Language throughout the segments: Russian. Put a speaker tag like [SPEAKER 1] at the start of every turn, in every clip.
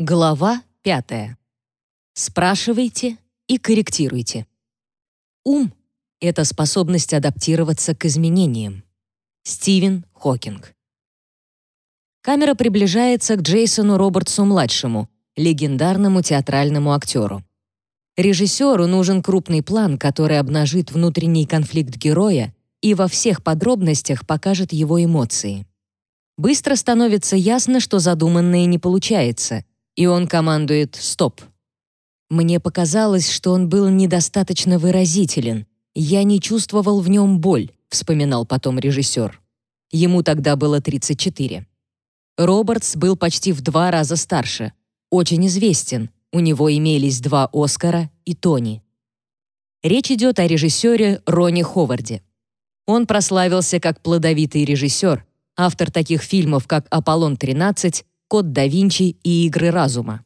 [SPEAKER 1] Глава пятая. Спрашивайте и корректируйте. Ум — это способность адаптироваться к изменениям. Стивен Хокинг. Камера приближается к Джейсону Робертсу-младшему, легендарному театральному актеру. Режиссеру нужен крупный план, который обнажит внутренний конфликт героя и во всех подробностях покажет его эмоции. Быстро становится ясно, что задуманное не получается, и он командует «стоп». Мне показалось, что он был недостаточно выразителен. Я не чувствовал в нем боль, вспоминал потом режиссер. Ему тогда было 34. Робертс был почти в два раза старше, очень известен. У него имелись два Оскара и Тони. Речь идет о режиссере Ронни Ховарде. Он прославился как плодовитый режиссер, автор таких фильмов, как «Аполлон-13», «Код да Винчи» и «Игры разума».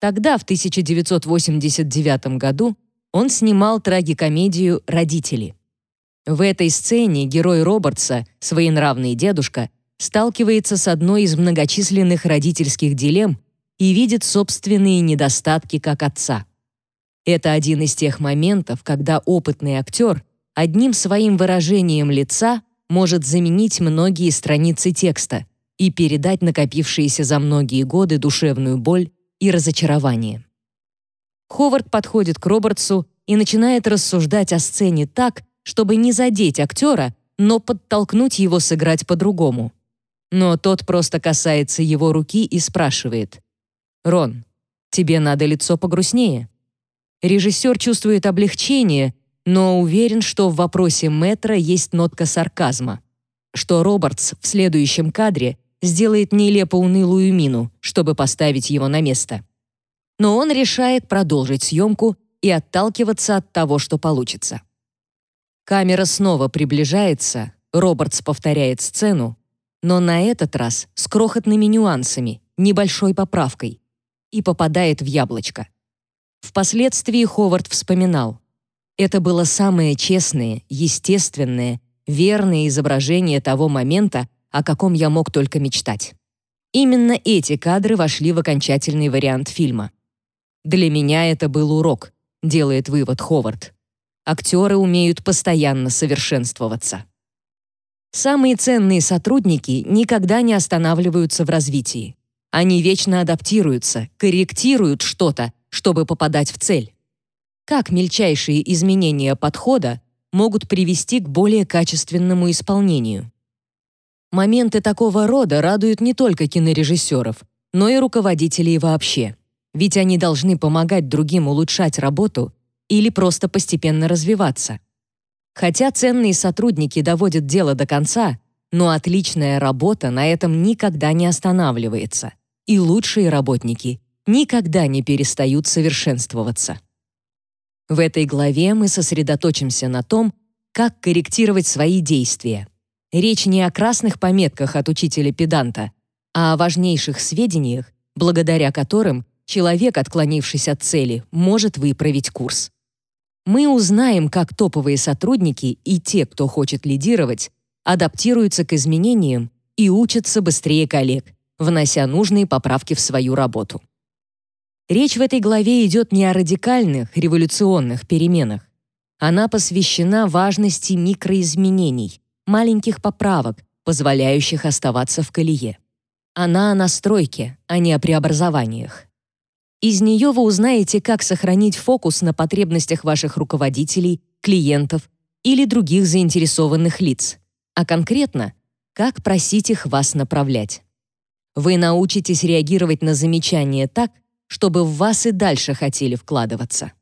[SPEAKER 1] Тогда, в 1989 году, он снимал трагикомедию «Родители». В этой сцене герой Робертса, своенравный дедушка, сталкивается с одной из многочисленных родительских дилемм и видит собственные недостатки как отца. Это один из тех моментов, когда опытный актер одним своим выражением лица может заменить многие страницы текста и передать накопившиеся за многие годы душевную боль и разочарование. Ховард подходит к Робертсу и начинает рассуждать о сцене так, чтобы не задеть актера, но подтолкнуть его сыграть по-другому. Но тот просто касается его руки и спрашивает. «Рон, тебе надо лицо погрустнее». Режиссер чувствует облегчение, но уверен, что в вопросе Метра есть нотка сарказма, что Робертс в следующем кадре сделает нелепо унылую мину, чтобы поставить его на место. Но он решает продолжить съемку и отталкиваться от того, что получится. Камера снова приближается, Робертс повторяет сцену, но на этот раз с крохотными нюансами, небольшой поправкой, и попадает в яблочко. Впоследствии Ховард вспоминал, это было самое честное, естественное, верное изображение того момента, о каком я мог только мечтать. Именно эти кадры вошли в окончательный вариант фильма. Для меня это был урок, делает вывод Ховард. Актеры умеют постоянно совершенствоваться. Самые ценные сотрудники никогда не останавливаются в развитии. Они вечно адаптируются, корректируют что-то, чтобы попадать в цель как мельчайшие изменения подхода могут привести к более качественному исполнению. Моменты такого рода радуют не только кинорежиссеров, но и руководителей вообще, ведь они должны помогать другим улучшать работу или просто постепенно развиваться. Хотя ценные сотрудники доводят дело до конца, но отличная работа на этом никогда не останавливается, и лучшие работники никогда не перестают совершенствоваться. В этой главе мы сосредоточимся на том, как корректировать свои действия. Речь не о красных пометках от учителя-педанта, а о важнейших сведениях, благодаря которым человек, отклонившись от цели, может выправить курс. Мы узнаем, как топовые сотрудники и те, кто хочет лидировать, адаптируются к изменениям и учатся быстрее коллег, внося нужные поправки в свою работу. Речь в этой главе идет не о радикальных, революционных переменах. Она посвящена важности микроизменений, маленьких поправок, позволяющих оставаться в колее. Она о настройке, а не о преобразованиях. Из нее вы узнаете, как сохранить фокус на потребностях ваших руководителей, клиентов или других заинтересованных лиц, а конкретно, как просить их вас направлять. Вы научитесь реагировать на замечания так, чтобы в вас и дальше хотели вкладываться.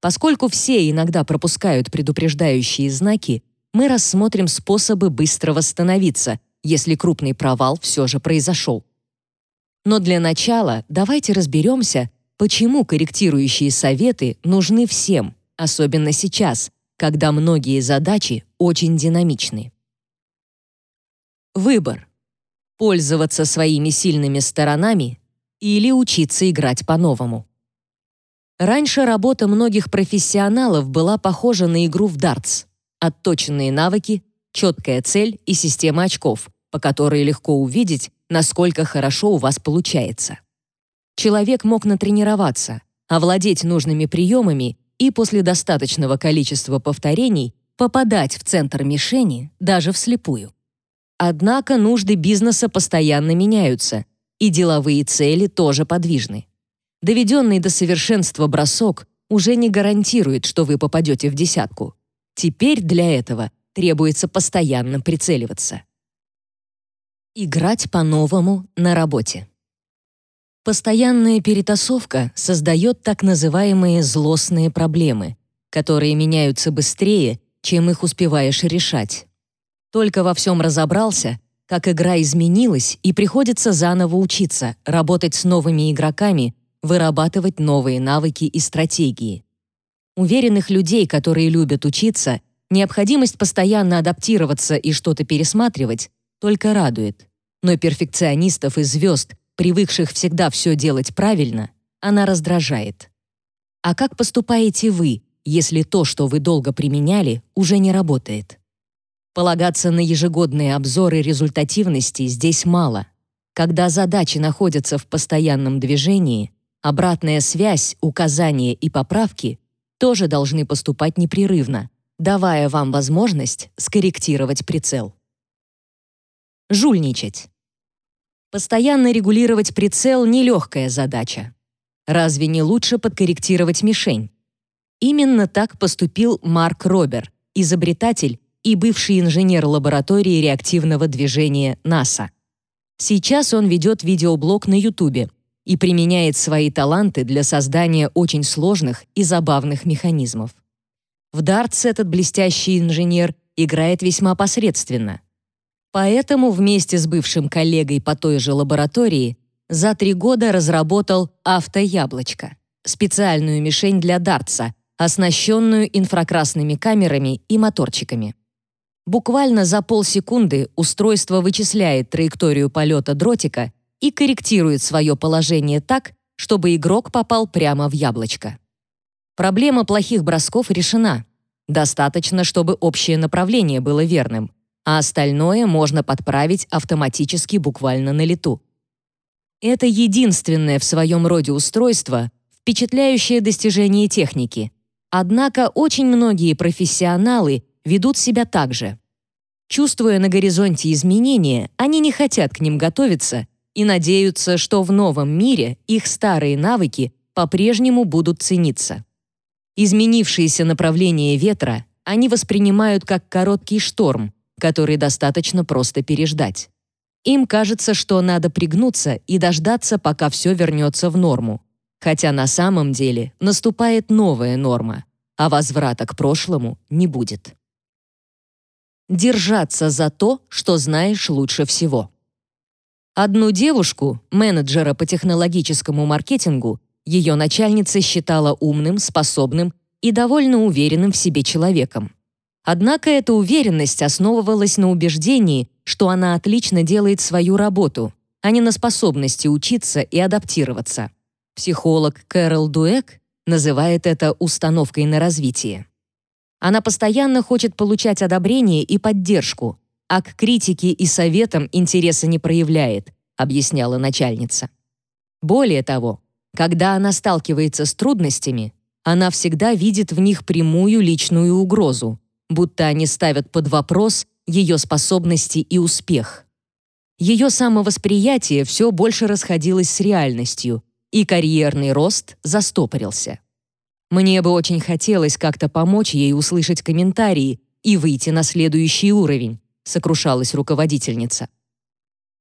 [SPEAKER 1] Поскольку все иногда пропускают предупреждающие знаки, мы рассмотрим способы быстро восстановиться, если крупный провал все же произошел. Но для начала давайте разберемся, почему корректирующие советы нужны всем, особенно сейчас, когда многие задачи очень динамичны. Выбор. Пользоваться своими сильными сторонами или учиться играть по-новому. Раньше работа многих профессионалов была похожа на игру в дартс. Отточенные навыки, четкая цель и система очков, по которой легко увидеть, насколько хорошо у вас получается. человек мог натренироваться, овладеть нужными приемами и после достаточного количества повторений попадать в центр мишени даже вслепую. Однако нужды бизнеса постоянно меняются, и деловые цели тоже подвижны. Доведенный до совершенства бросок уже не гарантирует, что вы попадете в десятку. Теперь для этого требуется постоянно прицеливаться. Играть по-новому на работе. Постоянная перетасовка создает так называемые злостные проблемы, которые меняются быстрее, чем их успеваешь решать. Только во всем разобрался, как игра изменилась, и приходится заново учиться, работать с новыми игроками, вырабатывать новые навыки и стратегии. Уверенных людей, которые любят учиться, необходимость постоянно адаптироваться и что-то пересматривать только радует. Но перфекционистов и звезд, привыкших всегда все делать правильно, она раздражает. А как поступаете вы, если то, что вы долго применяли, уже не работает? Полагаться на ежегодные обзоры результативности здесь мало. Когда задачи находятся в постоянном движении, обратная связь, указания и поправки тоже должны поступать непрерывно, давая вам возможность скорректировать прицел. Жульничать. Постоянно регулировать прицел — нелегкая задача. Разве не лучше подкорректировать мишень? Именно так поступил Марк Робер, изобретатель и бывший инженер лаборатории реактивного движения НАСА. Сейчас он ведет видеоблог на YouTube и применяет свои таланты для создания очень сложных и забавных механизмов. В дартс этот блестящий инженер играет весьма посредственно. Поэтому вместе с бывшим коллегой по той же лаборатории за три года разработал автояблочко — специальную мишень для дартса, оснащенную инфракрасными камерами и моторчиками. Буквально за полсекунды устройство вычисляет траекторию полета дротика и корректирует свое положение так, чтобы игрок попал прямо в яблочко. Проблема плохих бросков решена. Достаточно, чтобы общее направление было верным — а остальное можно подправить автоматически буквально на лету. Это единственное в своем роде устройство, впечатляющее достижение техники. Однако очень многие профессионалы ведут себя так же. Чувствуя на горизонте изменения, они не хотят к ним готовиться и надеются, что в новом мире их старые навыки по-прежнему будут цениться. Изменившееся направление ветра они воспринимают как короткий шторм, который достаточно просто переждать. Им кажется, что надо пригнуться и дождаться, пока все вернется в норму. Хотя на самом деле наступает новая норма, а возврата к прошлому не будет. Держаться за то, что знаешь лучше всего. Одну девушку, менеджера по технологическому маркетингу, ее начальница считала умным, способным и довольно уверенным в себе человеком. Однако эта уверенность основывалась на убеждении, что она отлично делает свою работу, а не на способности учиться и адаптироваться. Психолог Кэрол Дуэк называет это установкой на развитие. Она постоянно хочет получать одобрение и поддержку, а к критике и советам интереса не проявляет, объясняла начальница. Более того, когда она сталкивается с трудностями, она всегда видит в них прямую личную угрозу, будто они ставят под вопрос ее способности и успех. Ее самовосприятие все больше расходилось с реальностью, и карьерный рост застопорился. Мне бы очень хотелось как-то помочь ей услышать комментарии и выйти на следующий уровень, сокрушалась руководительница.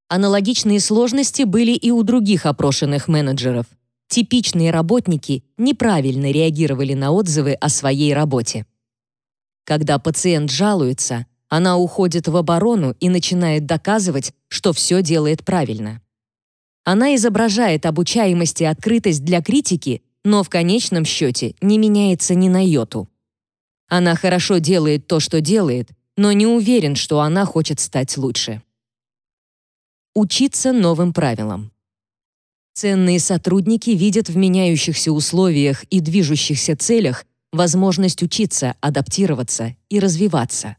[SPEAKER 1] Аналогичные сложности были и у других опрошенных менеджеров. Типичные работники неправильно реагировали на отзывы о своей работе. Когда пациент жалуется, она уходит в оборону и начинает доказывать, что все делает правильно. Она изображает обучаемость и открытость для критики, но в конечном счете не меняется ни на йоту. Она хорошо делает то, что делает, но не уверен, что она хочет стать лучше. Учиться новым правилам. Ценные сотрудники видят в меняющихся условиях и движущихся целях возможность учиться, адаптироваться и развиваться.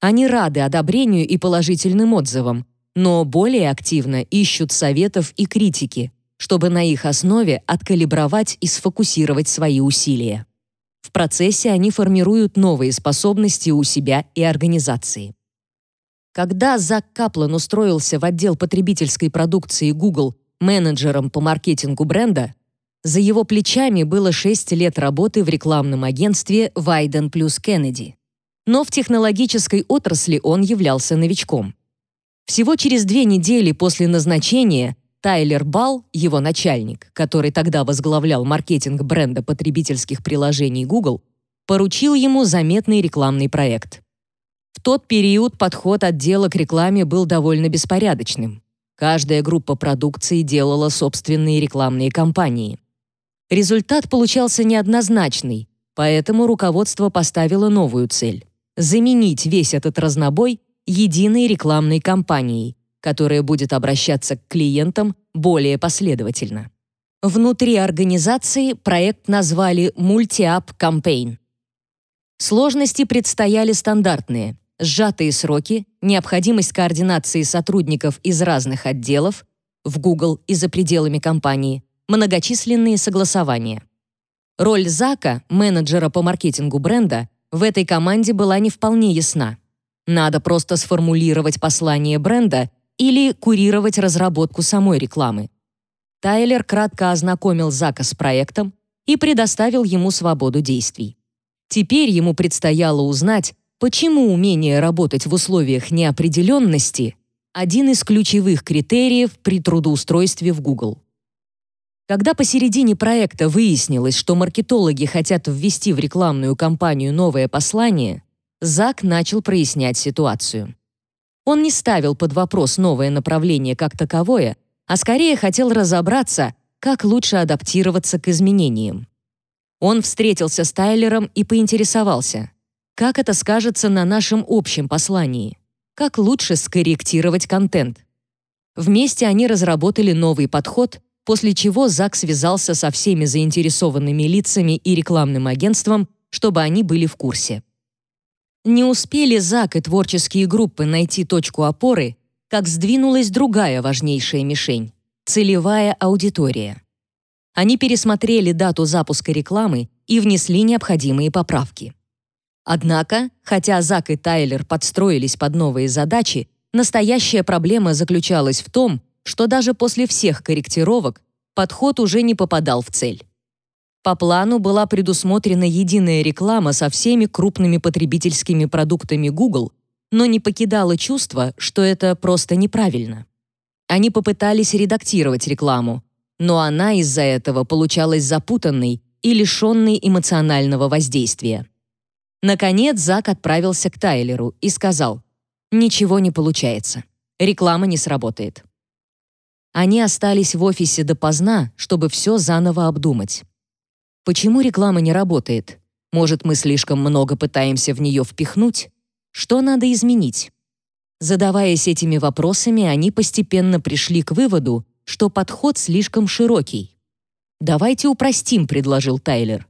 [SPEAKER 1] Они рады одобрению и положительным отзывам, но более активно ищут советов и критики, чтобы на их основе откалибровать и сфокусировать свои усилия. В процессе они формируют новые способности у себя и организации. Когда Зак Каплан устроился в отдел потребительской продукции Google менеджером по маркетингу бренда, за его плечами было 6 лет работы в рекламном агентстве Вайден плюс Кеннеди. Но в технологической отрасли он являлся новичком. Всего через две недели после назначения Тайлер Балл, его начальник, который тогда возглавлял маркетинг бренда потребительских приложений Google, поручил ему заметный рекламный проект. В тот период подход отдела к рекламе был довольно беспорядочным. Каждая группа продукции делала собственные рекламные кампании. Результат получался неоднозначный, поэтому руководство поставило новую цель — заменить весь этот разнобой единой рекламной кампанией, которая будет обращаться к клиентам более последовательно. Внутри организации проект назвали Multi-App Campaign. Сложности предстояли стандартные — сжатые сроки, необходимость координации сотрудников из разных отделов в Google и за пределами компании, многочисленные согласования. Роль Зака, менеджера по маркетингу бренда, в этой команде была не вполне ясна. Надо просто сформулировать послание бренда или курировать разработку самой рекламы. Тайлер кратко ознакомил Зака с проектом и предоставил ему свободу действий. Теперь ему предстояло узнать, почему умение работать в условиях неопределенности – один из ключевых критериев при трудоустройстве в Google. Когда посередине проекта выяснилось, что маркетологи хотят ввести в рекламную кампанию новое послание, Зак начал прояснять ситуацию. Он не ставил под вопрос новое направление как таковое, а скорее хотел разобраться, как лучше адаптироваться к изменениям. Он встретился с Тайлером и поинтересовался, как это скажется на нашем общем послании, как лучше скорректировать контент. Вместе они разработали новый подход, после чего Зак связался со всеми заинтересованными лицами и рекламным агентством, чтобы они были в курсе. Не успели Зак и творческие группы найти точку опоры, как сдвинулась другая важнейшая мишень — целевая аудитория. Они пересмотрели дату запуска рекламы и внесли необходимые поправки. Однако, хотя Зак и Тайлер подстроились под новые задачи, настоящая проблема заключалась в том, что даже после всех корректировок подход уже не попадал в цель. По плану была предусмотрена единая реклама со всеми крупными потребительскими продуктами Google, но не покидало чувство, что это просто неправильно. Они попытались редактировать рекламу, но она из-за этого получалась запутанной и лишенной эмоционального воздействия. Наконец Зак отправился к Тайлеру и сказал, «Ничего не получается. Реклама не сработает». Они остались в офисе допоздна, чтобы все заново обдумать. Почему реклама не работает? Может, мы слишком много пытаемся в нее впихнуть? Что надо изменить? Задаваясь этими вопросами, они постепенно пришли к выводу, что подход слишком широкий. «Давайте упростим», — предложил Тайлер.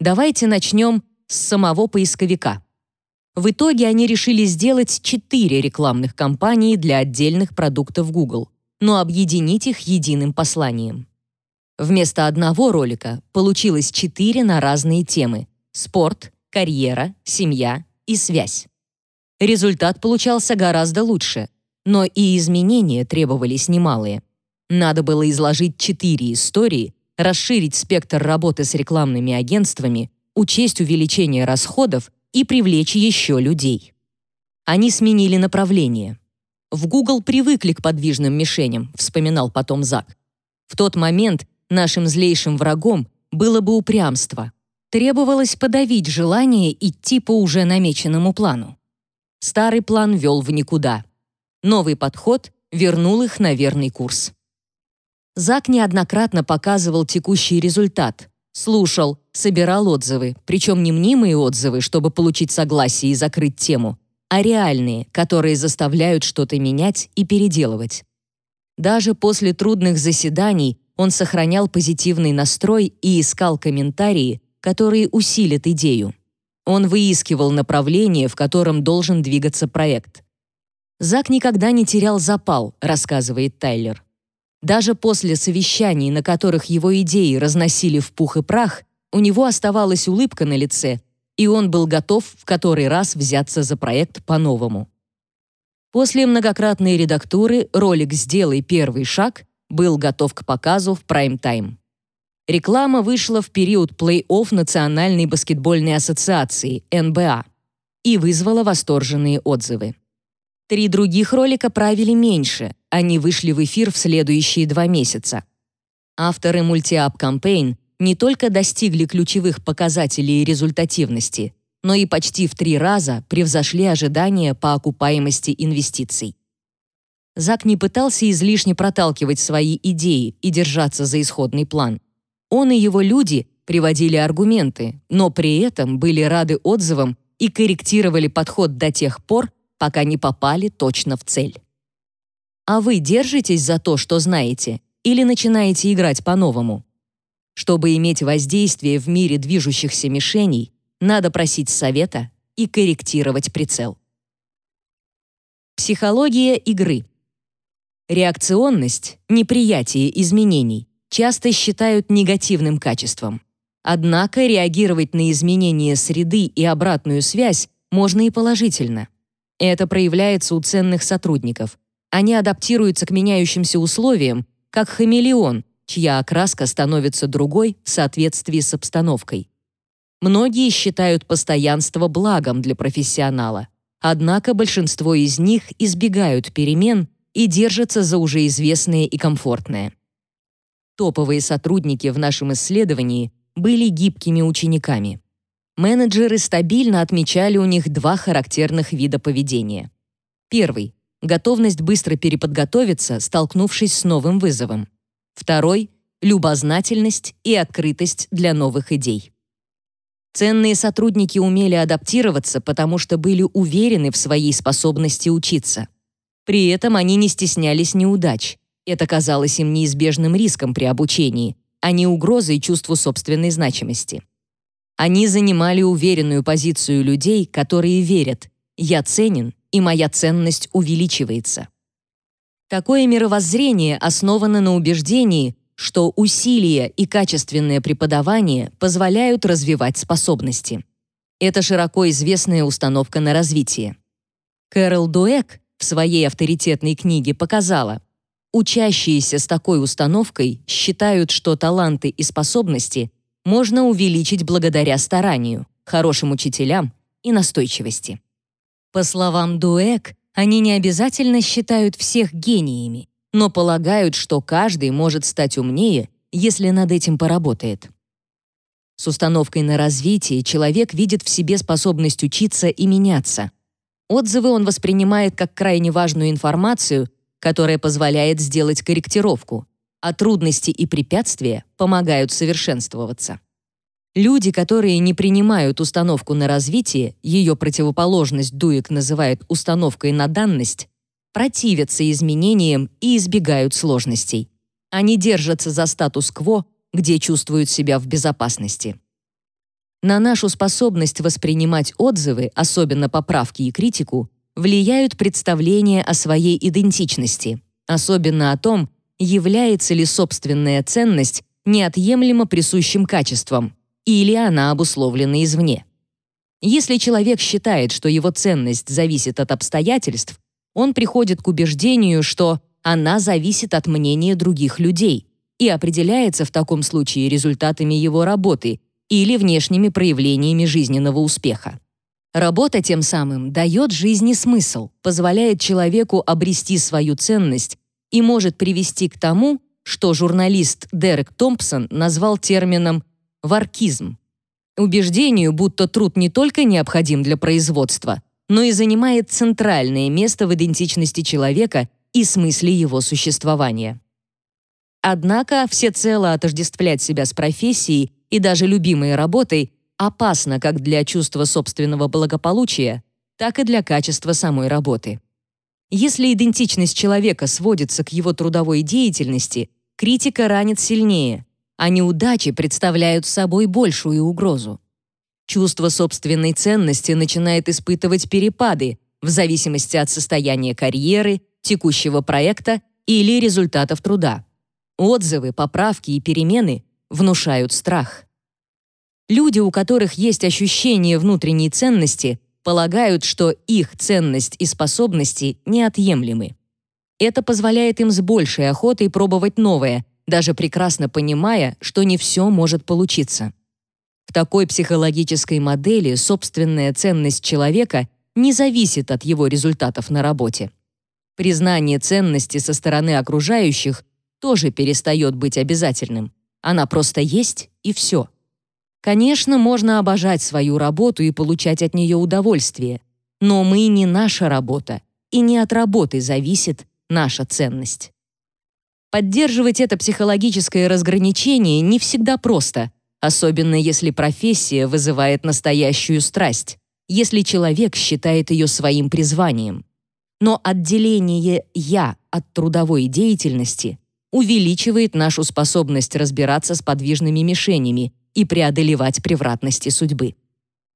[SPEAKER 1] «Давайте начнем с самого поисковика». В итоге они решили сделать четыре рекламных кампании для отдельных продуктов Google но объединить их единым посланием. Вместо одного ролика получилось четыре на разные темы — спорт, карьера, семья и связь. Результат получался гораздо лучше, но и изменения требовались немалые. Надо было изложить четыре истории, расширить спектр работы с рекламными агентствами, учесть увеличение расходов и привлечь еще людей. Они сменили направление. В Google привыкли к подвижным мишеням, вспоминал потом Зак. В тот момент нашим злейшим врагом было бы упрямство. Требовалось подавить желание идти по уже намеченному плану. Старый план вел в никуда. Новый подход вернул их на верный курс. Зак неоднократно показывал текущий результат, слушал, собирал отзывы, причем не мнимые отзывы, чтобы получить согласие и закрыть тему, а реальные, которые заставляют что-то менять и переделывать. Даже после трудных заседаний он сохранял позитивный настрой и искал комментарии, которые усилят идею. Он выискивал направление, в котором должен двигаться проект. Зак никогда не терял запал, рассказывает Тайлер. Даже после совещаний, на которых его идеи разносили в пух и прах, у него оставалась улыбка на лице, и он был готов в который раз взяться за проект по-новому. После многократной редактуры ролик «Сделай первый шаг» был готов к показу в прайм-тайм. Реклама вышла в период плей-офф Национальной баскетбольной ассоциации НБА и вызвала восторженные отзывы. Три других ролика правили меньше, они вышли в эфир в следующие два месяца. Авторы мультиап Campaign не только достигли ключевых показателей результативности, но и почти в три раза превзошли ожидания по окупаемости инвестиций. Зак не пытался излишне проталкивать свои идеи и держаться за исходный план. Он и его люди приводили аргументы, но при этом были рады отзывам и корректировали подход до тех пор, пока не попали точно в цель. А вы держитесь за то, что знаете, или начинаете играть по-новому? Чтобы иметь воздействие в мире движущихся мишеней, надо просить совета и корректировать прицел. Психология игры. Реакционность, неприятие изменений часто считают негативным качеством. Однако реагировать на изменения среды и обратную связь можно и положительно. Это проявляется у ценных сотрудников. Они адаптируются к меняющимся условиям, как хамелеон, чья окраска становится другой в соответствии с обстановкой. Многие считают постоянство благом для профессионала. Однако большинство из них избегают перемен и держатся за уже известное и комфортное. Топовые сотрудники в нашем исследовании были гибкими учениками. Менеджеры стабильно отмечали у них два характерных вида поведения. Первый — готовность быстро переподготовиться, столкнувшись с новым вызовом. Второй — любознательность и открытость для новых идей. Ценные сотрудники умели адаптироваться, потому что были уверены в своей способности учиться. При этом они не стеснялись неудач, это казалось им неизбежным риском при обучении, а не угрозой чувству собственной значимости. Они занимали уверенную позицию людей, которые верят «я ценен, и моя ценность увеличивается». Такое мировоззрение основано на убеждении, что усилия и качественное преподавание позволяют развивать способности. Это широко известная установка на развитие. Кэрол Дуэк в своей авторитетной книге показала, Учащиеся с такой установкой считают, что таланты и способности можно увеличить благодаря старанию, хорошим учителям и настойчивости. По словам Дуэк, они не обязательно считают всех гениями, но полагают, что каждый может стать умнее, если над этим поработает. С установкой на развитие человек видит в себе способность учиться и меняться. Отзывы он воспринимает как крайне важную информацию которая позволяет сделать корректировку, а трудности и препятствия помогают совершенствоваться. Люди, которые не принимают установку на развитие, ее противоположность Дуек называет установкой на данность, противятся изменениям и избегают сложностей. Они держатся за статус-кво, где чувствуют себя в безопасности. На нашу способность воспринимать отзывы, особенно поправки и критику, влияют представления о своей идентичности, особенно о том, является ли собственная ценность неотъемлемо присущим качеством или она обусловлена извне. Если человек считает, что его ценность зависит от обстоятельств, он приходит к убеждению, что она зависит от мнения других людей и определяется в таком случае результатами его работы или внешними проявлениями жизненного успеха. Работа тем самым дает жизни смысл, позволяет человеку обрести свою ценность и может привести к тому, что журналист Дерек Томпсон назвал термином «варкизм». Убеждению, будто труд не только необходим для производства, но и занимает центральное место в идентичности человека и смысле его существования. Однако всецело отождествлять себя с профессией и даже любимой работой опасно как для чувства собственного благополучия, так и для качества самой работы. Если идентичность человека сводится к его трудовой деятельности, критика ранит сильнее, а неудачи представляют собой большую угрозу. Чувство собственной ценности начинает испытывать перепады в зависимости от состояния карьеры, текущего проекта или результатов труда, Отзывы, поправки и перемены внушают страх. Люди, у которых есть ощущение внутренней ценности, полагают, что их ценность и способности неотъемлемы. Это позволяет им с большей охотой пробовать новое, даже прекрасно понимая, что не все может получиться. В такой психологической модели собственная ценность человека не зависит от его результатов на работе. Признание ценности со стороны окружающих тоже перестает быть обязательным. Она просто есть и все. Конечно, можно обожать свою работу и получать от нее удовольствие, но мы не наша работа, и не от работы зависит наша ценность. Поддерживать это психологическое разграничение не всегда просто, особенно если профессия вызывает настоящую страсть, если человек считает ее своим призванием. Но отделение «я» от трудовой деятельности увеличивает нашу способность разбираться с подвижными мишенями и преодолевать превратности судьбы.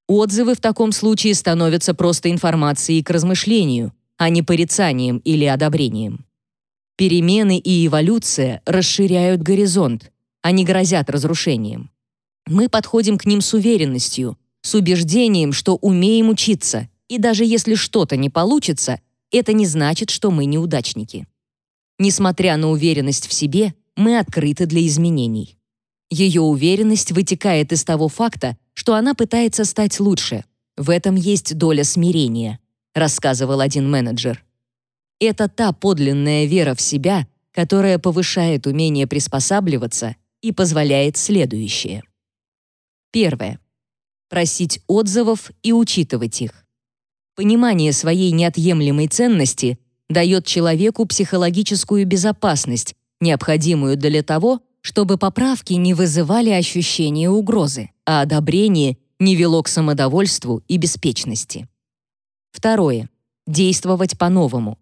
[SPEAKER 1] Отзывы в таком случае становятся просто информацией к размышлению, а не порицанием или одобрением. Перемены и эволюция расширяют горизонт, они грозят разрушением. Мы подходим к ним с уверенностью, с убеждением, что умеем учиться, и даже если что-то не получится, это не значит, что мы неудачники. Несмотря на уверенность в себе, мы открыты для изменений. Ее уверенность вытекает из того факта, что она пытается стать лучше. В этом есть доля смирения, рассказывал один менеджер. Это та подлинная вера в себя, которая повышает умение приспосабливаться и позволяет следующее. Первое. Просить отзывов и учитывать их. Понимание своей неотъемлемой ценности дает человеку психологическую безопасность, необходимую для того, чтобы поправки не вызывали ощущения угрозы, а одобрение не вело к самодовольству и беспечности. Второе. Действовать по-новому.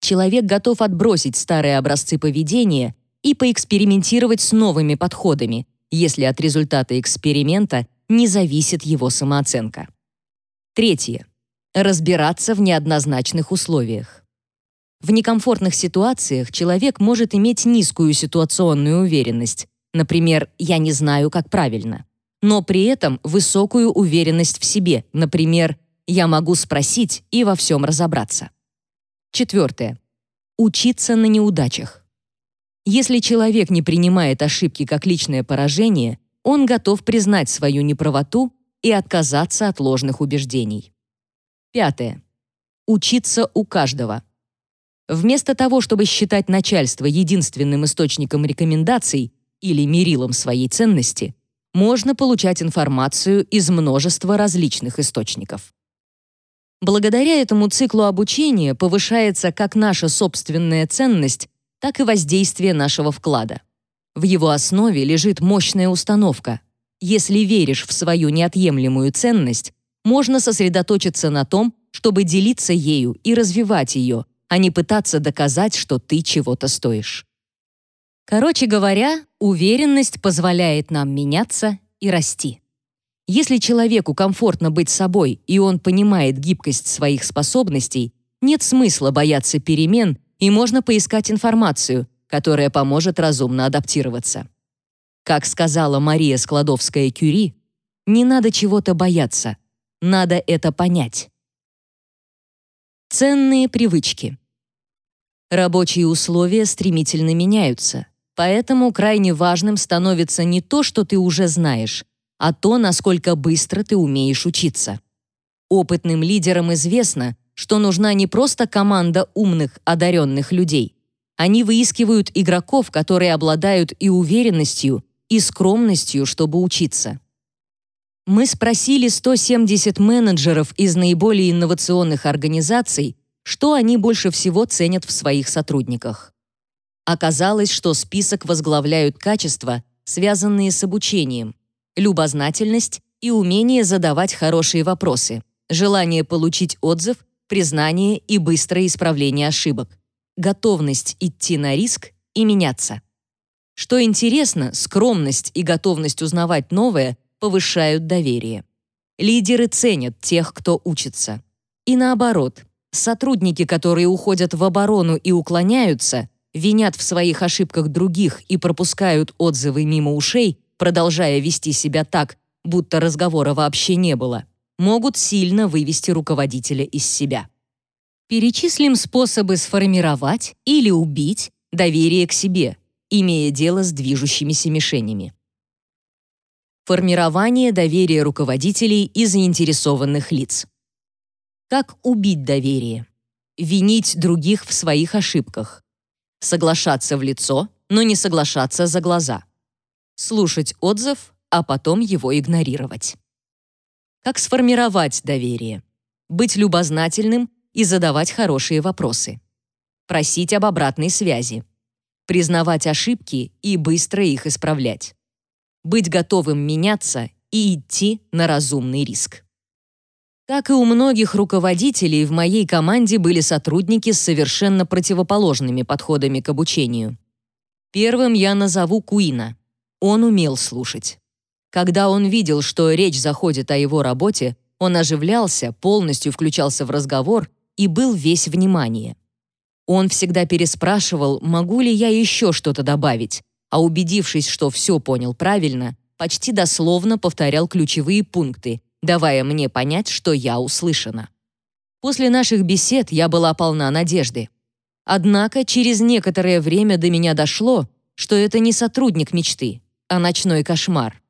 [SPEAKER 1] Человек готов отбросить старые образцы поведения и поэкспериментировать с новыми подходами, если от результата эксперимента не зависит его самооценка. Третье. Разбираться в неоднозначных условиях. В некомфортных ситуациях человек может иметь низкую ситуационную уверенность, например, «я не знаю, как правильно», но при этом высокую уверенность в себе, например, «я могу спросить и во всем разобраться». Четвертое. Учиться на неудачах. Если человек не принимает ошибки как личное поражение, он готов признать свою неправоту и отказаться от ложных убеждений. Пятое. Учиться у каждого. Вместо того, чтобы считать начальство единственным источником рекомендаций или мерилом своей ценности, можно получать информацию из множества различных источников. Благодаря этому циклу обучения повышается как наша собственная ценность, так и воздействие нашего вклада. В его основе лежит мощная установка. Если веришь в свою неотъемлемую ценность, можно сосредоточиться на том, чтобы делиться ею и развивать ее, а не пытаться доказать, что ты чего-то стоишь. Короче говоря, уверенность позволяет нам меняться и расти. Если человеку комфортно быть собой, и он понимает гибкость своих способностей, нет смысла бояться перемен, и можно поискать информацию, которая поможет разумно адаптироваться. Как сказала Мария Складовская-Кюри, не надо чего-то бояться, надо это понять. Ценные привычки. Рабочие условия стремительно меняются, поэтому крайне важным становится не то, что ты уже знаешь, а то, насколько быстро ты умеешь учиться. Опытным лидерам известно, что нужна не просто команда умных, одаренных людей. Они выискивают игроков, которые обладают и уверенностью, и скромностью, чтобы учиться. Мы спросили 170 менеджеров из наиболее инновационных организаций, что они больше всего ценят в своих сотрудниках. Оказалось, что список возглавляют качества, связанные с обучением, любознательность и умение задавать хорошие вопросы, желание получить отзыв, признание и быстрое исправление ошибок, готовность идти на риск и меняться. Что интересно, скромность и готовность узнавать новое повышают доверие. Лидеры ценят тех, кто учится. И наоборот, сотрудники, которые уходят в оборону и уклоняются, винят в своих ошибках других и пропускают отзывы мимо ушей, продолжая вести себя так, будто разговора вообще не было, могут сильно вывести руководителя из себя. Перечислим способы сформировать или убить доверие к себе, имея дело с движущимися мишенями. Формирование доверия руководителей и заинтересованных лиц. Как убить доверие? Винить других в своих ошибках. Соглашаться в лицо, но не соглашаться за глаза. Слушать отзыв, а потом его игнорировать. Как сформировать доверие? Быть любознательным и задавать хорошие вопросы. Просить об обратной связи. Признавать ошибки и быстро их исправлять. Быть готовым меняться и идти на разумный риск. Как и у многих руководителей, в моей команде были сотрудники с совершенно противоположными подходами к обучению. Первым я назову Куина. Он умел слушать. Когда он видел, что речь заходит о его работе, он оживлялся, полностью включался в разговор и был весь внимание. Он всегда переспрашивал, могу ли я еще что-то добавить, а убедившись, что все понял правильно, почти дословно повторял ключевые пункты, давая мне понять, что я услышана. После наших бесед я была полна надежды. Однако через некоторое время до меня дошло, что это не сотрудник мечты, а ночной кошмар.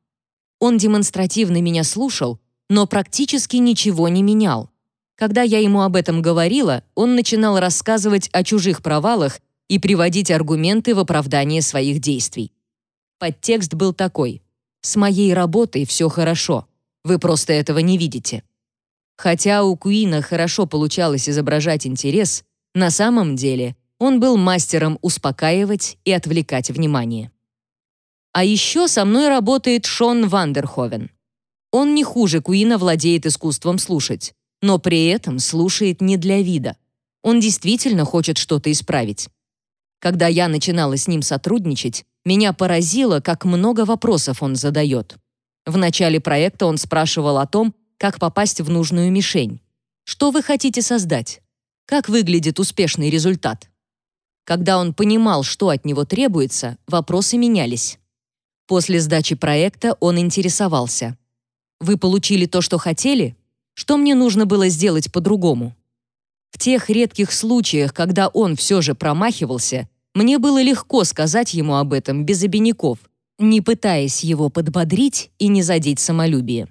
[SPEAKER 1] Он демонстративно меня слушал, но практически ничего не менял. Когда я ему об этом говорила, он начинал рассказывать о чужих провалах и приводить аргументы в оправдание своих действий. Подтекст был такой: "С моей работой все хорошо. Вы просто этого не видите". Хотя у Куина хорошо получалось изображать интерес, на самом деле он был мастером успокаивать и отвлекать внимание. А еще со мной работает Шон Вандерховен. Он не хуже Куина владеет искусством слушать но при этом слушает не для вида. Он действительно хочет что-то исправить. Когда я начинала с ним сотрудничать, меня поразило, как много вопросов он задает. В начале проекта он спрашивал о том, как попасть в нужную мишень. Что вы хотите создать? Как выглядит успешный результат? Когда он понимал, что от него требуется, вопросы менялись. После сдачи проекта он интересовался. Вы получили то, что хотели? Что мне нужно было сделать по-другому? В тех редких случаях, когда он все же промахивался, мне было легко сказать ему об этом без обиняков, не пытаясь его подбодрить и не задеть самолюбие.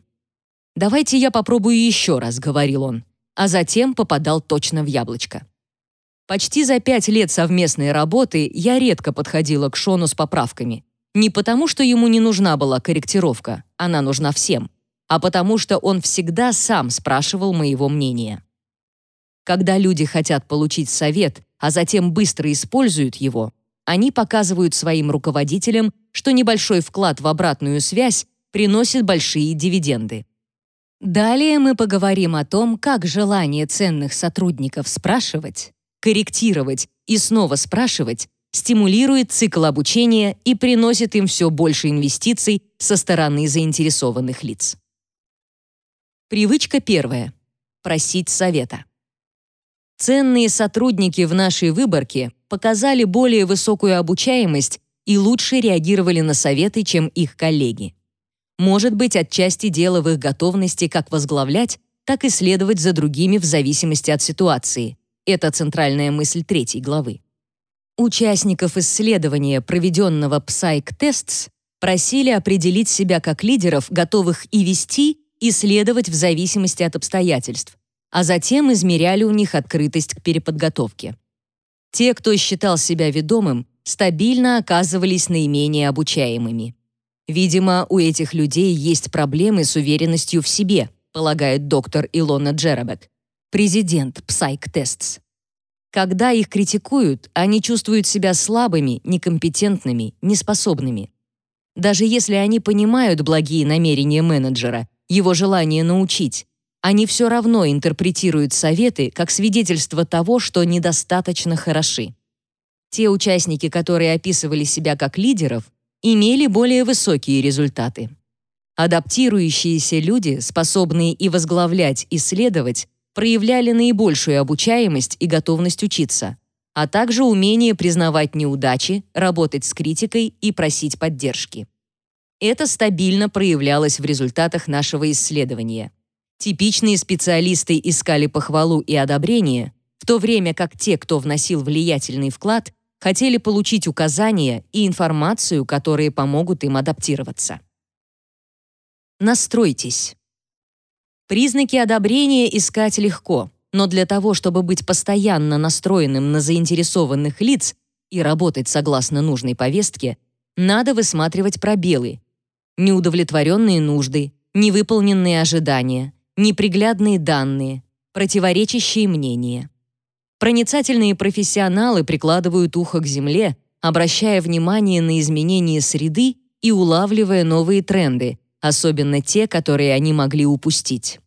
[SPEAKER 1] «Давайте я попробую еще раз», — говорил он, а затем попадал точно в яблочко. Почти за пять лет совместной работы я редко подходила к Шону с поправками. Не потому, что ему не нужна была корректировка, она нужна всем а потому что он всегда сам спрашивал моего мнения. Когда люди хотят получить совет, а затем быстро используют его, они показывают своим руководителям, что небольшой вклад в обратную связь приносит большие дивиденды. Далее мы поговорим о том, как желание ценных сотрудников спрашивать, корректировать и снова спрашивать стимулирует цикл обучения и приносит им все больше инвестиций со стороны заинтересованных лиц. Привычка первая. Просить совета. Ценные сотрудники в нашей выборке показали более высокую обучаемость и лучше реагировали на советы, чем их коллеги. Может быть, отчасти дело в их готовности как возглавлять, так и следовать за другими в зависимости от ситуации. Это центральная мысль третьей главы. Участников исследования, проведенного Psych Tests, просили определить себя как лидеров, готовых и вести, и следовать в зависимости от обстоятельств, а затем измеряли у них открытость к переподготовке. Те, кто считал себя ведомым, стабильно оказывались наименее обучаемыми. Видимо, у этих людей есть проблемы с уверенностью в себе, полагает доктор Илона Джерабек, президент Psych Tests. Когда их критикуют, они чувствуют себя слабыми, некомпетентными, неспособными. Даже если они понимают благие намерения менеджера, его желание научить, они все равно интерпретируют советы как свидетельство того, что недостаточно хороши. Те участники, которые описывали себя как лидеров, имели более высокие результаты. Адаптирующиеся люди, способные и возглавлять, и следовать, проявляли наибольшую обучаемость и готовность учиться, а также умение признавать неудачи, работать с критикой и просить поддержки. Это стабильно проявлялось в результатах нашего исследования. Типичные специалисты искали похвалу и одобрение, в то время как те, кто вносил влиятельный вклад, хотели получить указания и информацию, которые помогут им адаптироваться. Настройтесь. Признаки одобрения искать легко, но для того, чтобы быть постоянно настроенным на заинтересованных лиц и работать согласно нужной повестке, надо высматривать пробелы, неудовлетворенные нужды, невыполненные ожидания, неприглядные данные, противоречащие мнения. Проницательные профессионалы прикладывают ухо к земле, обращая внимание на изменения среды и улавливая новые тренды, особенно те, которые они могли упустить.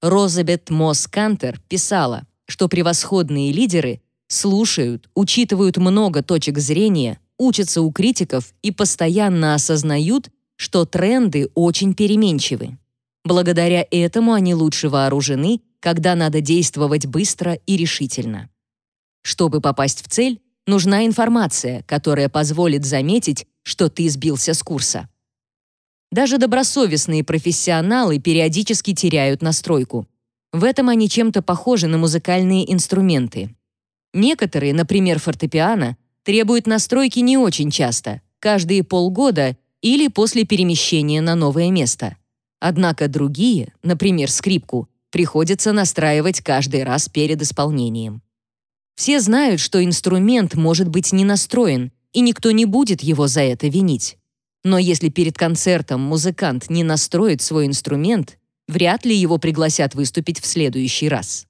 [SPEAKER 1] Розабет Мосс Кантер писала, что превосходные лидеры слушают, учитывают много точек зрения, учатся у критиков и постоянно осознают, что тренды очень переменчивы. Благодаря этому они лучше вооружены, когда надо действовать быстро и решительно. Чтобы попасть в цель, нужна информация, которая позволит заметить, что ты сбился с курса. Даже добросовестные профессионалы периодически теряют настройку. В этом они чем-то похожи на музыкальные инструменты. Некоторые, например, фортепиано, требуют настройки не очень часто, каждые полгода или после перемещения на новое место. Однако другие, например, скрипку, приходится настраивать каждый раз перед исполнением. Все знают, что инструмент может быть не настроен, и никто не будет его за это винить. Но если перед концертом музыкант не настроит свой инструмент, вряд ли его пригласят выступить в следующий раз.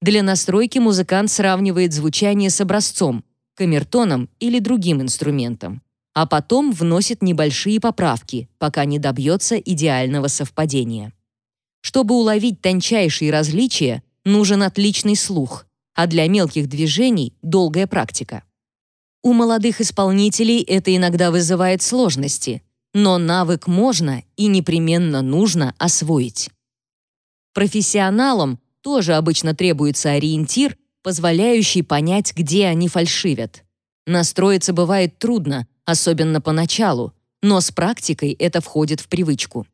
[SPEAKER 1] Для настройки музыкант сравнивает звучание с образцом, камертоном или другим инструментом, а потом вносит небольшие поправки, пока не добьется идеального совпадения. Чтобы уловить тончайшие различия, нужен отличный слух, а для мелких движений — долгая практика. У молодых исполнителей это иногда вызывает сложности, но навык можно и непременно нужно освоить. Профессионалам тоже обычно требуется ориентир, позволяющий понять, где они фальшивят. Настроиться бывает трудно, особенно поначалу, но с практикой это входит в привычку.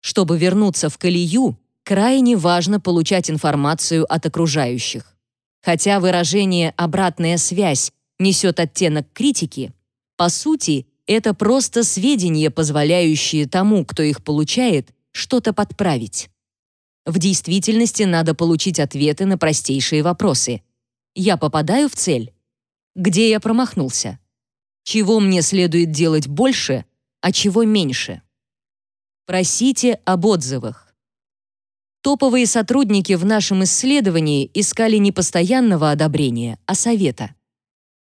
[SPEAKER 1] Чтобы вернуться в колею, крайне важно получать информацию от окружающих. Хотя выражение «обратная связь» несет оттенок критики, по сути, это просто сведения, позволяющие тому, кто их получает, что-то подправить. В действительности надо получить ответы на простейшие вопросы. Я попадаю в цель? Где я промахнулся? Чего мне следует делать больше, а чего меньше. Просите об отзывах. Топовые сотрудники в нашем исследовании искали не постоянного одобрения, а совета.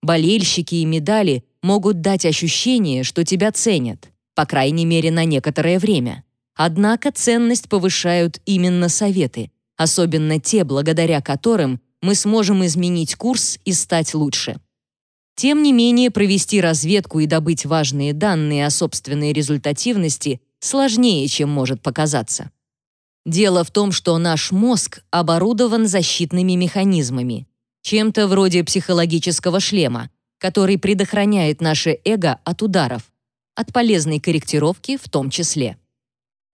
[SPEAKER 1] Болельщики и медали могут дать ощущение, что тебя ценят, по крайней мере на некоторое время. Однако ценность повышают именно советы, особенно те, благодаря которым мы сможем изменить курс и стать лучше. Тем не менее, провести разведку и добыть важные данные о собственной результативности сложнее, чем может показаться. Дело в том, что наш мозг оборудован защитными механизмами, чем-то вроде психологического шлема, который предохраняет наше эго от ударов, от полезной корректировки в том числе.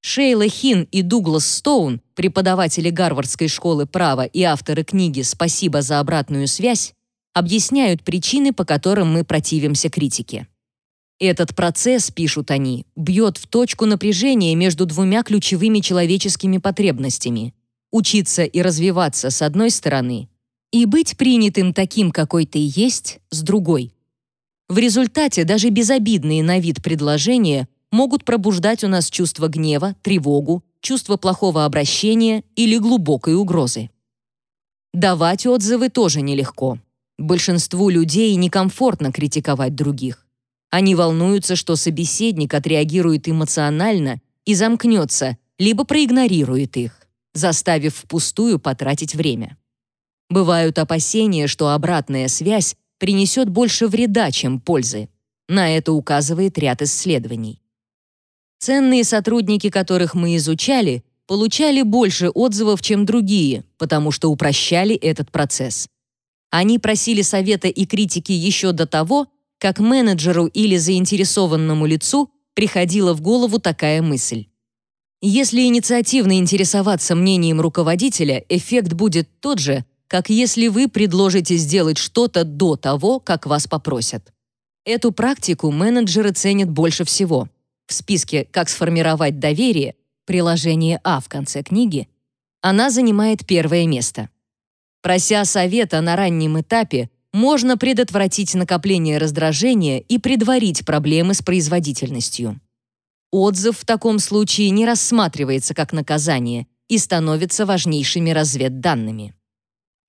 [SPEAKER 1] Шейла Хин и Дуглас Стоун, преподаватели Гарвардской школы права и авторы книги «Спасибо за обратную связь», объясняют причины, по которым мы противимся критике. Этот процесс, пишут они, бьет в точку напряжения между двумя ключевыми человеческими потребностями — учиться и развиваться с одной стороны и быть принятым таким, какой ты есть, с другой. В результате даже безобидные на вид предложения могут пробуждать у нас чувство гнева, тревогу, чувство плохого обращения или глубокой угрозы. Давать отзывы тоже нелегко. Большинству людей некомфортно критиковать других. Они волнуются, что собеседник отреагирует эмоционально и замкнется, либо проигнорирует их, заставив впустую потратить время. Бывают опасения, что обратная связь принесет больше вреда, чем пользы. На это указывает ряд исследований. Ценные сотрудники, которых мы изучали, получали больше отзывов, чем другие, потому что упрощали этот процесс. Они просили совета и критики еще до того, как менеджеру или заинтересованному лицу приходила в голову такая мысль. Если инициативно интересоваться мнением руководителя, эффект будет тот же, как если вы предложите сделать что-то до того, как вас попросят. Эту практику менеджеры ценят больше всего. В списке «Как сформировать доверие» приложение А в конце книги она занимает первое место. Прося совета на раннем этапе, можно предотвратить накопление раздражения и предварить проблемы с производительностью. Отзыв в таком случае не рассматривается как наказание и становится важнейшими разведданными.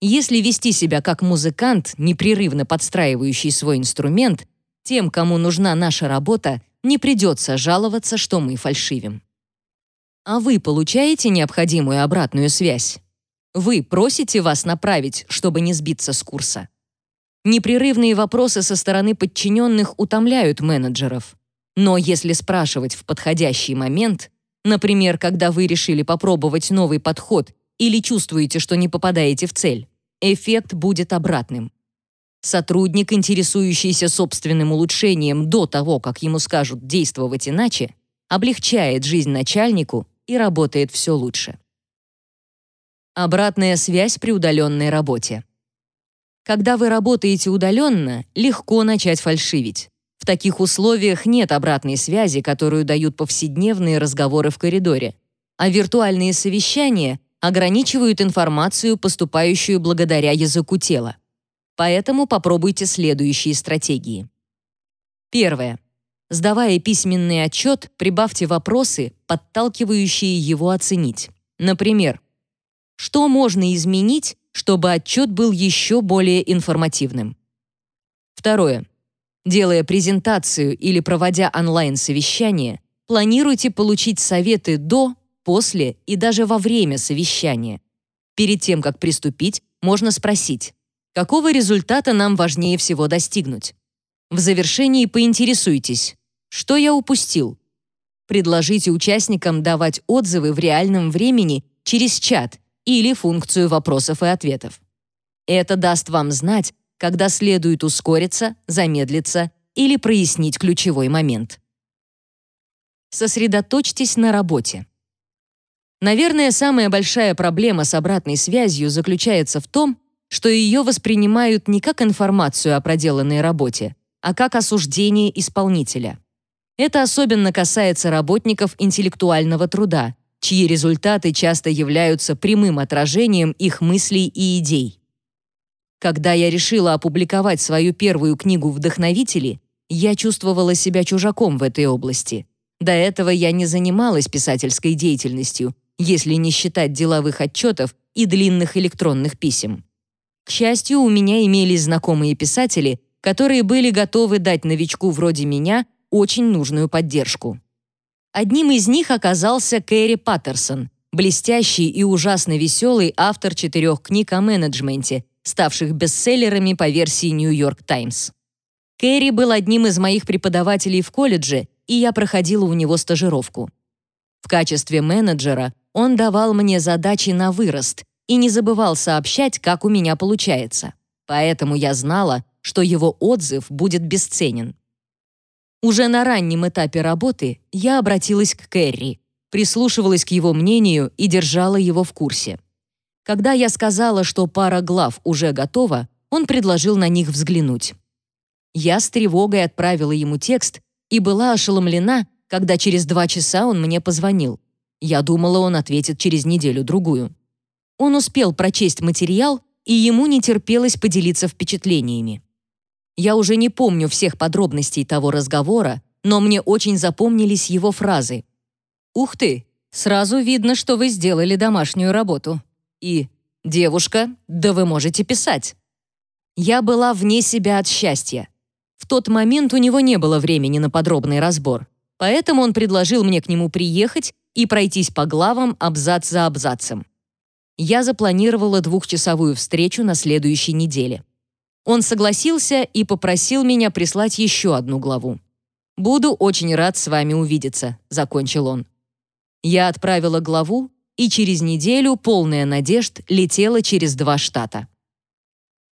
[SPEAKER 1] Если вести себя как музыкант, непрерывно подстраивающий свой инструмент, тем, кому нужна наша работа, не придется жаловаться, что мы фальшивим. А вы получаете необходимую обратную связь? Вы просите вас направить, чтобы не сбиться с курса? Непрерывные вопросы со стороны подчиненных утомляют менеджеров. Но если спрашивать в подходящий момент, например, когда вы решили попробовать новый подход или чувствуете, что не попадаете в цель, эффект будет обратным. Сотрудник, интересующийся собственным улучшением до того, как ему скажут действовать иначе, облегчает жизнь начальнику и работает все лучше. Обратная связь при удаленной работе. Когда вы работаете удаленно, легко начать фальшивить. В таких условиях нет обратной связи, которую дают повседневные разговоры в коридоре, а виртуальные совещания ограничивают информацию, поступающую благодаря языку тела. Поэтому попробуйте следующие стратегии. Первое. Сдавая письменный отчет, прибавьте вопросы, подталкивающие его оценить. Например, что можно изменить, чтобы отчет был еще более информативным? Второе. Делая презентацию или проводя онлайн-совещание, планируйте получить советы до, после и даже во время совещания. Перед тем, как приступить, можно спросить, какого результата нам важнее всего достигнуть? В завершении поинтересуйтесь, что я упустил? Предложите участникам давать отзывы в реальном времени через чат или функцию вопросов и ответов. Это даст вам знать, когда следует ускориться, замедлиться или прояснить ключевой момент. Сосредоточьтесь на работе. Наверное, самая большая проблема с обратной связью заключается в том, что ее воспринимают не как информацию о проделанной работе, а как осуждение исполнителя. Это особенно касается работников интеллектуального труда, чьи результаты часто являются прямым отражением их мыслей и идей. Когда я решила опубликовать свою первую книгу «Вдохновители», я чувствовала себя чужаком в этой области. До этого я не занималась писательской деятельностью, если не считать деловых отчетов и длинных электронных писем. К счастью, у меня имелись знакомые писатели, которые были готовы дать новичку вроде меня очень нужную поддержку. Одним из них оказался Кэрри Паттерсон, блестящий и ужасно веселый автор четырех книг о менеджменте, ставших бестселлерами по версии York Times. Кэрри был одним из моих преподавателей в колледже, и я проходила у него стажировку. В качестве менеджера он давал мне задачи на вырост и не забывал сообщать, как у меня получается. Поэтому я знала, что его отзыв будет бесценен. Уже на раннем этапе работы я обратилась к Кэрри, прислушивалась к его мнению и держала его в курсе. Когда я сказала, что пара глав уже готова, он предложил на них взглянуть. Я с тревогой отправила ему текст и была ошеломлена, когда через два часа он мне позвонил. Я думала, он ответит через неделю-другую. Он успел прочесть материал, и ему не терпелось поделиться впечатлениями. Я уже не помню всех подробностей того разговора, но мне очень запомнились его фразы. «Ух ты! Сразу видно, что вы сделали домашнюю работу». И «Девушка, да вы можете писать». Я была вне себя от счастья. В тот момент у него не было времени на подробный разбор, поэтому он предложил мне к нему приехать и пройтись по главам абзац за абзацем. Я запланировала двухчасовую встречу на следующей неделе. Он согласился и попросил меня прислать еще одну главу. «Буду очень рад с вами увидеться», — закончил он. Я отправила главу, и через неделю, полная надежд, летела через два штата.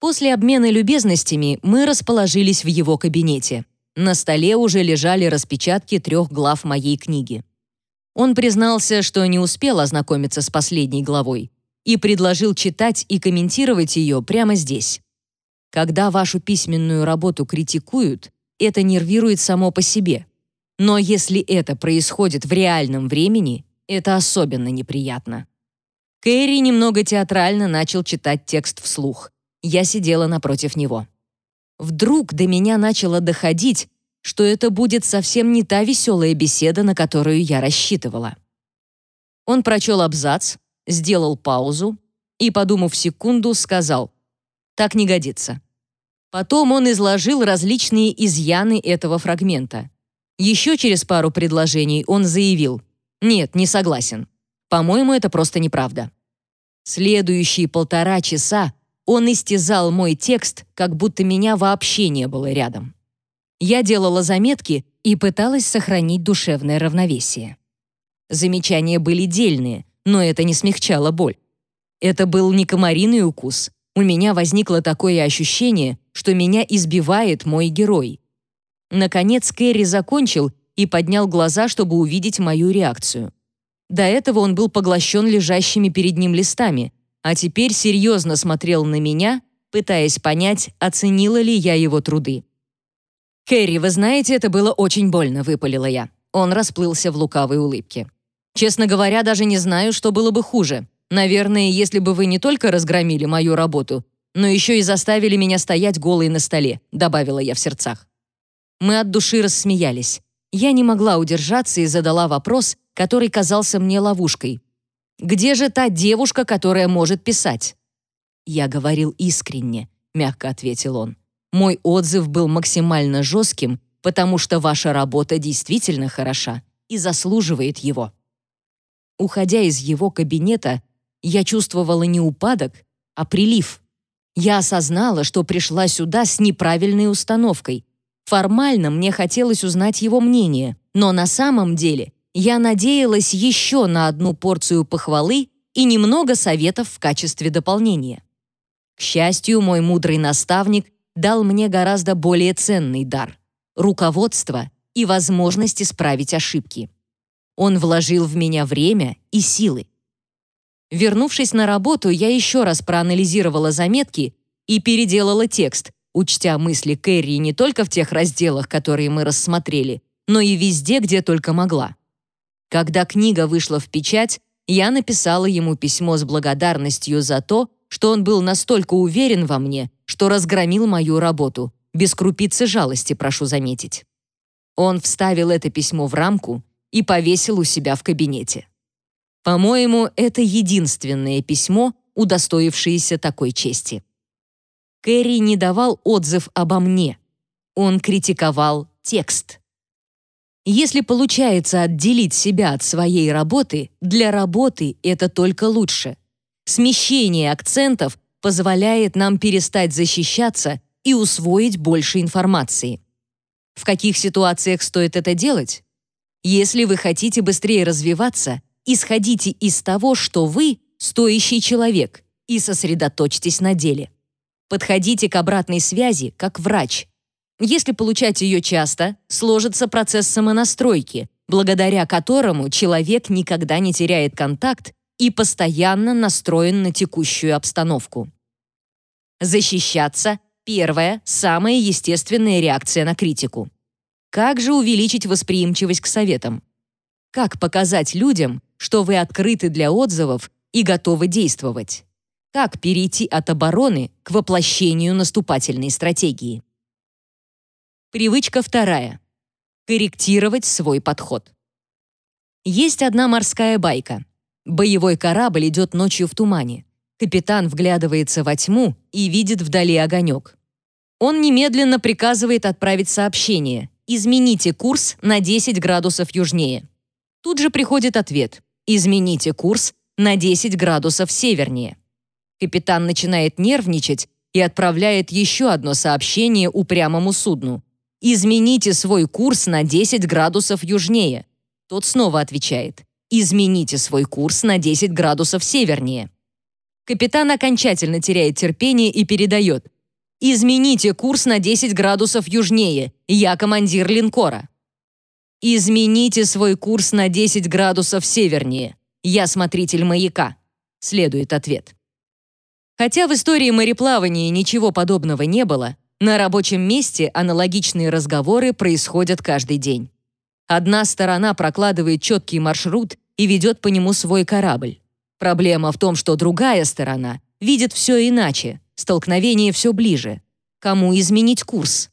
[SPEAKER 1] После обмена любезностями мы расположились в его кабинете. На столе уже лежали распечатки трех глав моей книги. Он признался, что не успел ознакомиться с последней главой и предложил читать и комментировать ее прямо здесь. Когда вашу письменную работу критикуют, это нервирует само по себе. Но если это происходит в реальном времени, это особенно неприятно. Кэрри немного театрально начал читать текст вслух. Я сидела напротив него. Вдруг до меня начало доходить, что это будет совсем не та веселая беседа, на которую я рассчитывала. Он прочел абзац, сделал паузу и, подумав секунду, сказал «Так не годится». Потом он изложил различные изъяны этого фрагмента. Еще через пару предложений он заявил «Нет, не согласен. По-моему, это просто неправда». Следующие полтора часа он истязал мой текст, как будто меня вообще не было рядом. Я делала заметки и пыталась сохранить душевное равновесие. Замечания были дельные, но это не смягчало боль. Это был не комариный укус. У меня возникло такое ощущение, что меня избивает мой герой. Наконец Кэрри закончил и поднял глаза, чтобы увидеть мою реакцию. До этого он был поглощен лежащими перед ним листами, а теперь серьезно смотрел на меня, пытаясь понять, оценила ли я его труды. «Кэрри, вы знаете, это было очень больно», — выпалила я. Он расплылся в лукавой улыбке. «Честно говоря, даже не знаю, что было бы хуже. Наверное, если бы вы не только разгромили мою работу, но еще и заставили меня стоять голой на столе», — добавила я в сердцах. Мы от души рассмеялись. Я не могла удержаться и задала вопрос, который казался мне ловушкой. «Где же та девушка, которая может писать?» «Я говорил искренне», — мягко ответил он. Мой отзыв был максимально жестким, потому что ваша работа действительно хороша и заслуживает его. Уходя из его кабинета, я чувствовала не упадок, а прилив. Я осознала, что пришла сюда с неправильной установкой. Формально мне хотелось узнать его мнение, но на самом деле я надеялась еще на одну порцию похвалы и немного советов в качестве дополнения. К счастью, мой мудрый наставник дал мне гораздо более ценный дар — руководство и возможность исправить ошибки. Он вложил в меня время и силы. Вернувшись на работу, я еще раз проанализировала заметки и переделала текст, учтя мысли Кэрри не только в тех разделах, которые мы рассмотрели, но и везде, где только могла. Когда книга вышла в печать, я написала ему письмо с благодарностью за то, что он был настолько уверен во мне, что разгромил мою работу. Без крупицы жалости, прошу заметить. Он вставил это письмо в рамку и повесил у себя в кабинете. По-моему, это единственное письмо, удостоившееся такой чести. Кэрри не давал отзыв обо мне. Он критиковал текст. Если получается отделить себя от своей работы, для работы это только лучше. Смещение акцентов позволяет нам перестать защищаться и усвоить больше информации. В каких ситуациях стоит это делать? Если вы хотите быстрее развиваться, исходите из того, что вы стоящий человек, и сосредоточьтесь на деле. Подходите к обратной связи как врач. Если получать ее часто, сложится процесс самонастройки, благодаря которому человек никогда не теряет контакт и постоянно настроен на текущую обстановку. Защищаться — первая, самая естественная реакция на критику. Как же увеличить восприимчивость к советам? Как показать людям, что вы открыты для отзывов и готовы действовать? Как перейти от обороны к воплощению наступательной стратегии? Привычка вторая. Корректировать свой подход. Есть одна морская байка. Боевой корабль идет ночью в тумане. Капитан вглядывается во тьму и видит вдали огонек. Он немедленно приказывает отправить сообщение «Измените курс на 10 градусов южнее». Тут же приходит ответ «Измените курс на 10 градусов севернее». Капитан начинает нервничать и отправляет еще одно сообщение упрямому судну. «Измените свой курс на 10 градусов южнее». Тот снова отвечает измените свой курс на 10 градусов севернее. Капитан окончательно теряет терпение и передает. «Измените курс на 10 градусов южнее. Я командир линкора». «Измените свой курс на 10 градусов севернее. Я смотритель маяка», — следует ответ. Хотя в истории мореплавания ничего подобного не было, на рабочем месте аналогичные разговоры происходят каждый день. Одна сторона прокладывает четкий маршрут и ведет по нему свой корабль. Проблема в том, что другая сторона видит все иначе, столкновение все ближе. Кому изменить курс?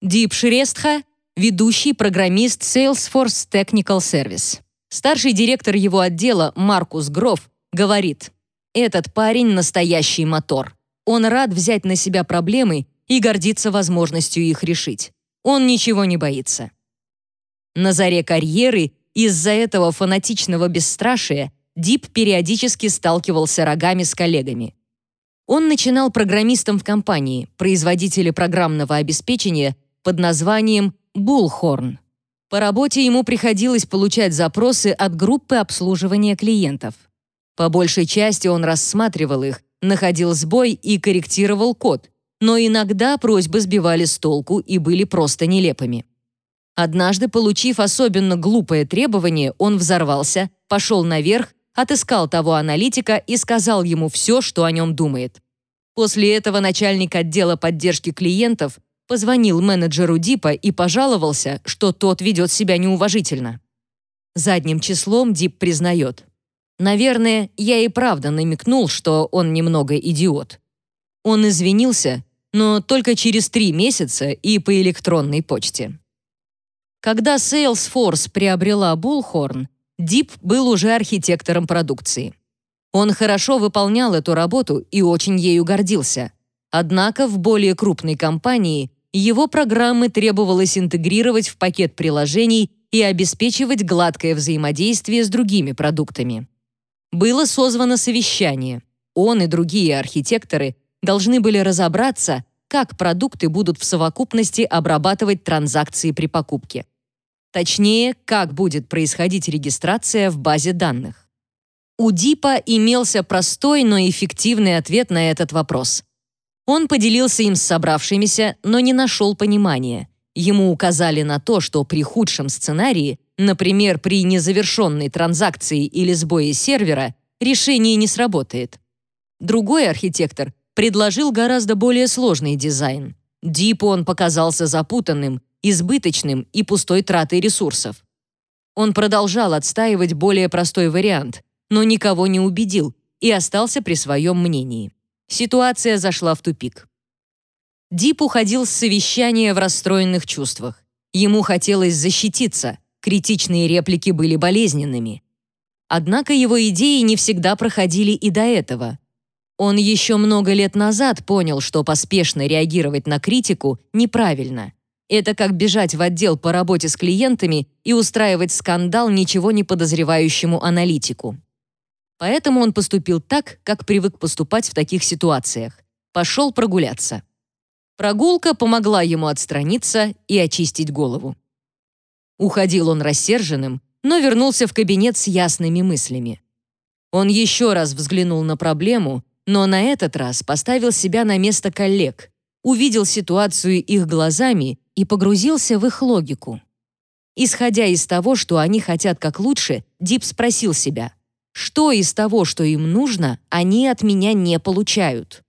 [SPEAKER 1] Дип Шрестха ведущий программист Salesforce Technical Service. Старший директор его отдела Маркус Гроф говорит, «Этот парень — настоящий мотор. Он рад взять на себя проблемы и гордится возможностью их решить. Он ничего не боится». На заре карьеры из-за этого фанатичного бесстрашия Дип периодически сталкивался рогами с коллегами. Он начинал программистом в компании, производителе программного обеспечения под названием Bullhorn. По работе ему приходилось получать запросы от группы обслуживания клиентов. По большей части он рассматривал их, находил сбой и корректировал код, но иногда просьбы сбивали с толку и были просто нелепыми. Однажды, получив особенно глупое требование, он взорвался, пошел наверх, отыскал того аналитика и сказал ему все, что о нем думает. После этого начальник отдела поддержки клиентов позвонил менеджеру Дипа и пожаловался, что тот ведет себя неуважительно. Задним числом Дип признает. «Наверное, я и правда намекнул, что он немного идиот». Он извинился, но только через три месяца и по электронной почте. Когда Salesforce приобрела Bullhorn, Дип был уже архитектором продукции. Он хорошо выполнял эту работу и очень ею гордился. Однако в более крупной компании его программы требовалось интегрировать в пакет приложений и обеспечивать гладкое взаимодействие с другими продуктами. Было созвано совещание. Он и другие архитекторы должны были разобраться, как продукты будут в совокупности обрабатывать транзакции при покупке. Точнее, как будет происходить регистрация в базе данных. У Дипа имелся простой, но эффективный ответ на этот вопрос. Он поделился им с собравшимися, но не нашел понимания. Ему указали на то, что при худшем сценарии, например, при незавершенной транзакции или сбое сервера, решение не сработает. Другой архитектор предложил гораздо более сложный дизайн. Дипу он показался запутанным, избыточным и пустой тратой ресурсов. Он продолжал отстаивать более простой вариант, но никого не убедил и остался при своем мнении. Ситуация зашла в тупик. Дип уходил с совещания в расстроенных чувствах. Ему хотелось защититься, критичные реплики были болезненными. Однако его идеи не всегда проходили и до этого. Он еще много лет назад понял, что поспешно реагировать на критику неправильно. Это как бежать в отдел по работе с клиентами и устраивать скандал ничего не подозревающему аналитику. Поэтому он поступил так, как привык поступать в таких ситуациях. Пошел прогуляться. Прогулка помогла ему отстраниться и очистить голову. Уходил он рассерженным, но вернулся в кабинет с ясными мыслями. Он еще раз взглянул на проблему, но на этот раз поставил себя на место коллег, увидел ситуацию их глазами и погрузился в их логику. Исходя из того, что они хотят как лучше, Дип спросил себя, что из того, что им нужно, они от меня не получают?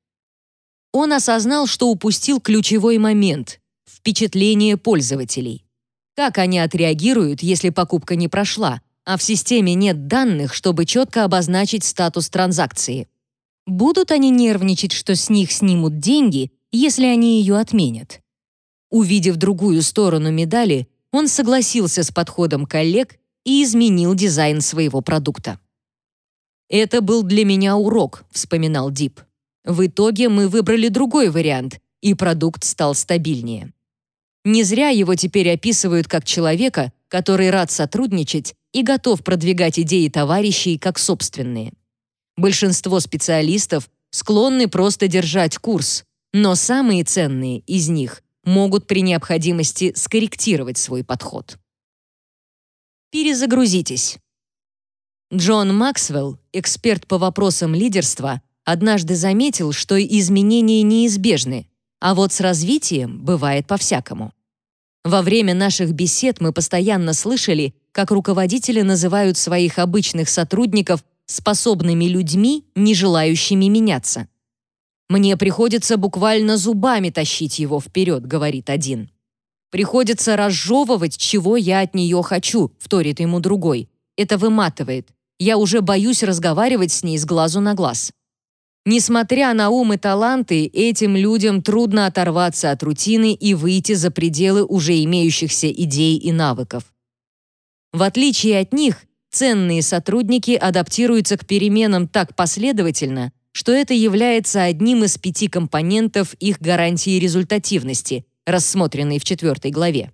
[SPEAKER 1] Он осознал, что упустил ключевой момент — впечатление пользователей. Как они отреагируют, если покупка не прошла, а в системе нет данных, чтобы четко обозначить статус транзакции? Будут они нервничать, что с них снимут деньги, если они ее отменят? Увидев другую сторону медали, он согласился с подходом коллег и изменил дизайн своего продукта. «Это был для меня урок», — вспоминал Дип. «В итоге мы выбрали другой вариант, и продукт стал стабильнее». Не зря его теперь описывают как человека, который рад сотрудничать и готов продвигать идеи товарищей как собственные. Большинство специалистов склонны просто держать курс, но самые ценные из них могут при необходимости скорректировать свой подход. Перезагрузитесь. Джон Максвелл, эксперт по вопросам лидерства, однажды заметил, что изменения неизбежны, а вот с развитием бывает по-всякому. Во время наших бесед мы постоянно слышали, как руководители называют своих обычных сотрудников способными людьми, не желающими меняться. «Мне приходится буквально зубами тащить его вперед», — говорит один. «Приходится разжевывать, чего я от нее хочу», — вторит ему другой. «Это выматывает. Я уже боюсь разговаривать с ней с глазу на глаз». Несмотря на ум и таланты, этим людям трудно оторваться от рутины и выйти за пределы уже имеющихся идей и навыков. В отличие от них, ценные сотрудники адаптируются к переменам так последовательно, что это является одним из пяти компонентов их гарантии результативности, рассмотренной в четвертой главе.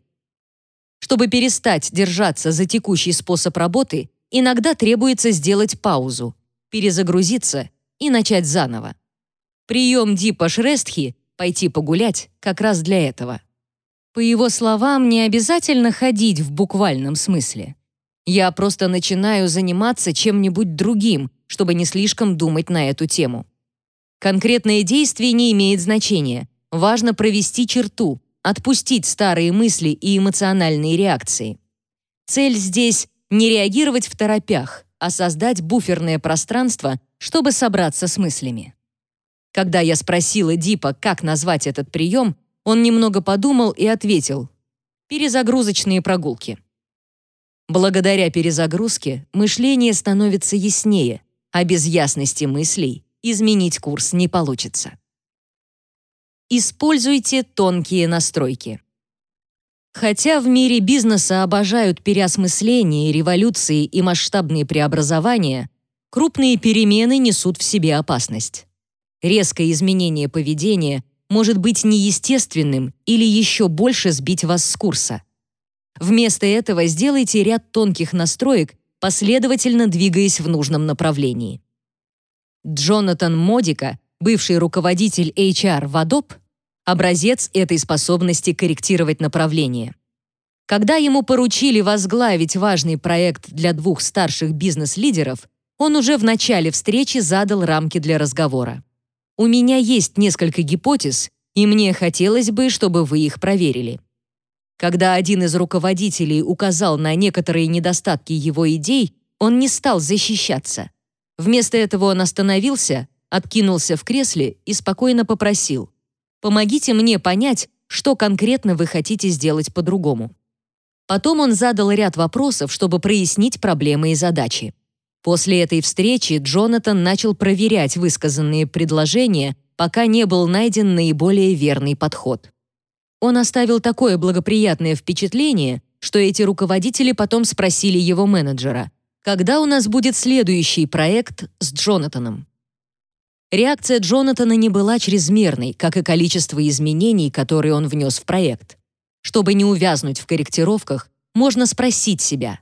[SPEAKER 1] Чтобы перестать держаться за текущий способ работы, иногда требуется сделать паузу, перезагрузиться и начать заново. Прием Дипа Шрестхи «пойти погулять» как раз для этого. По его словам, не обязательно ходить в буквальном смысле. Я просто начинаю заниматься чем-нибудь другим, чтобы не слишком думать на эту тему. Конкретное действие не имеет значения. Важно провести черту, отпустить старые мысли и эмоциональные реакции. Цель здесь не реагировать в торопях, а создать буферное пространство, чтобы собраться с мыслями. Когда я спросила Дипа, как назвать этот прием, он немного подумал и ответил «Перезагрузочные прогулки». Благодаря перезагрузке мышление становится яснее, а без ясности мыслей изменить курс не получится. Используйте тонкие настройки. Хотя в мире бизнеса обожают переосмысление, революции и масштабные преобразования, крупные перемены несут в себе опасность. Резкое изменение поведения может быть неестественным или еще больше сбить вас с курса. Вместо этого сделайте ряд тонких настроек, последовательно двигаясь в нужном направлении. Джонатан Модика, бывший руководитель HR в Adobe, образец этой способности корректировать направление. Когда ему поручили возглавить важный проект для двух старших бизнес-лидеров, он уже в начале встречи задал рамки для разговора. «У меня есть несколько гипотез, и мне хотелось бы, чтобы вы их проверили». Когда один из руководителей указал на некоторые недостатки его идей, он не стал защищаться. Вместо этого он остановился, откинулся в кресле и спокойно попросил «Помогите мне понять, что конкретно вы хотите сделать по-другому». Потом он задал ряд вопросов, чтобы прояснить проблемы и задачи. После этой встречи Джонатан начал проверять высказанные предложения, пока не был найден наиболее верный подход. Он оставил такое благоприятное впечатление, что эти руководители потом спросили его менеджера, когда у нас будет следующий проект с Джонатаном. Реакция Джонатана не была чрезмерной, как и количество изменений, которые он внес в проект. Чтобы не увязнуть в корректировках, можно спросить себя,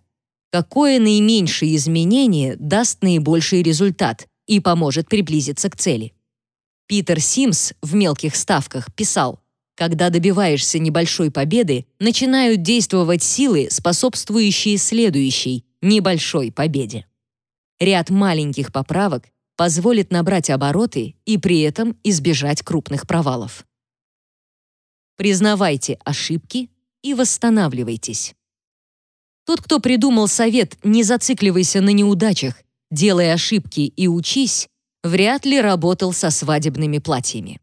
[SPEAKER 1] какое наименьшее изменение даст наибольший результат и поможет приблизиться к цели. Питер Симс в мелких ставках писал, когда добиваешься небольшой победы, начинают действовать силы, способствующие следующей, небольшой победе. Ряд маленьких поправок позволит набрать обороты и при этом избежать крупных провалов. Признавайте ошибки и восстанавливайтесь. Тот, кто придумал совет «не зацикливайся на неудачах, делай ошибки и учись», вряд ли работал со свадебными платьями.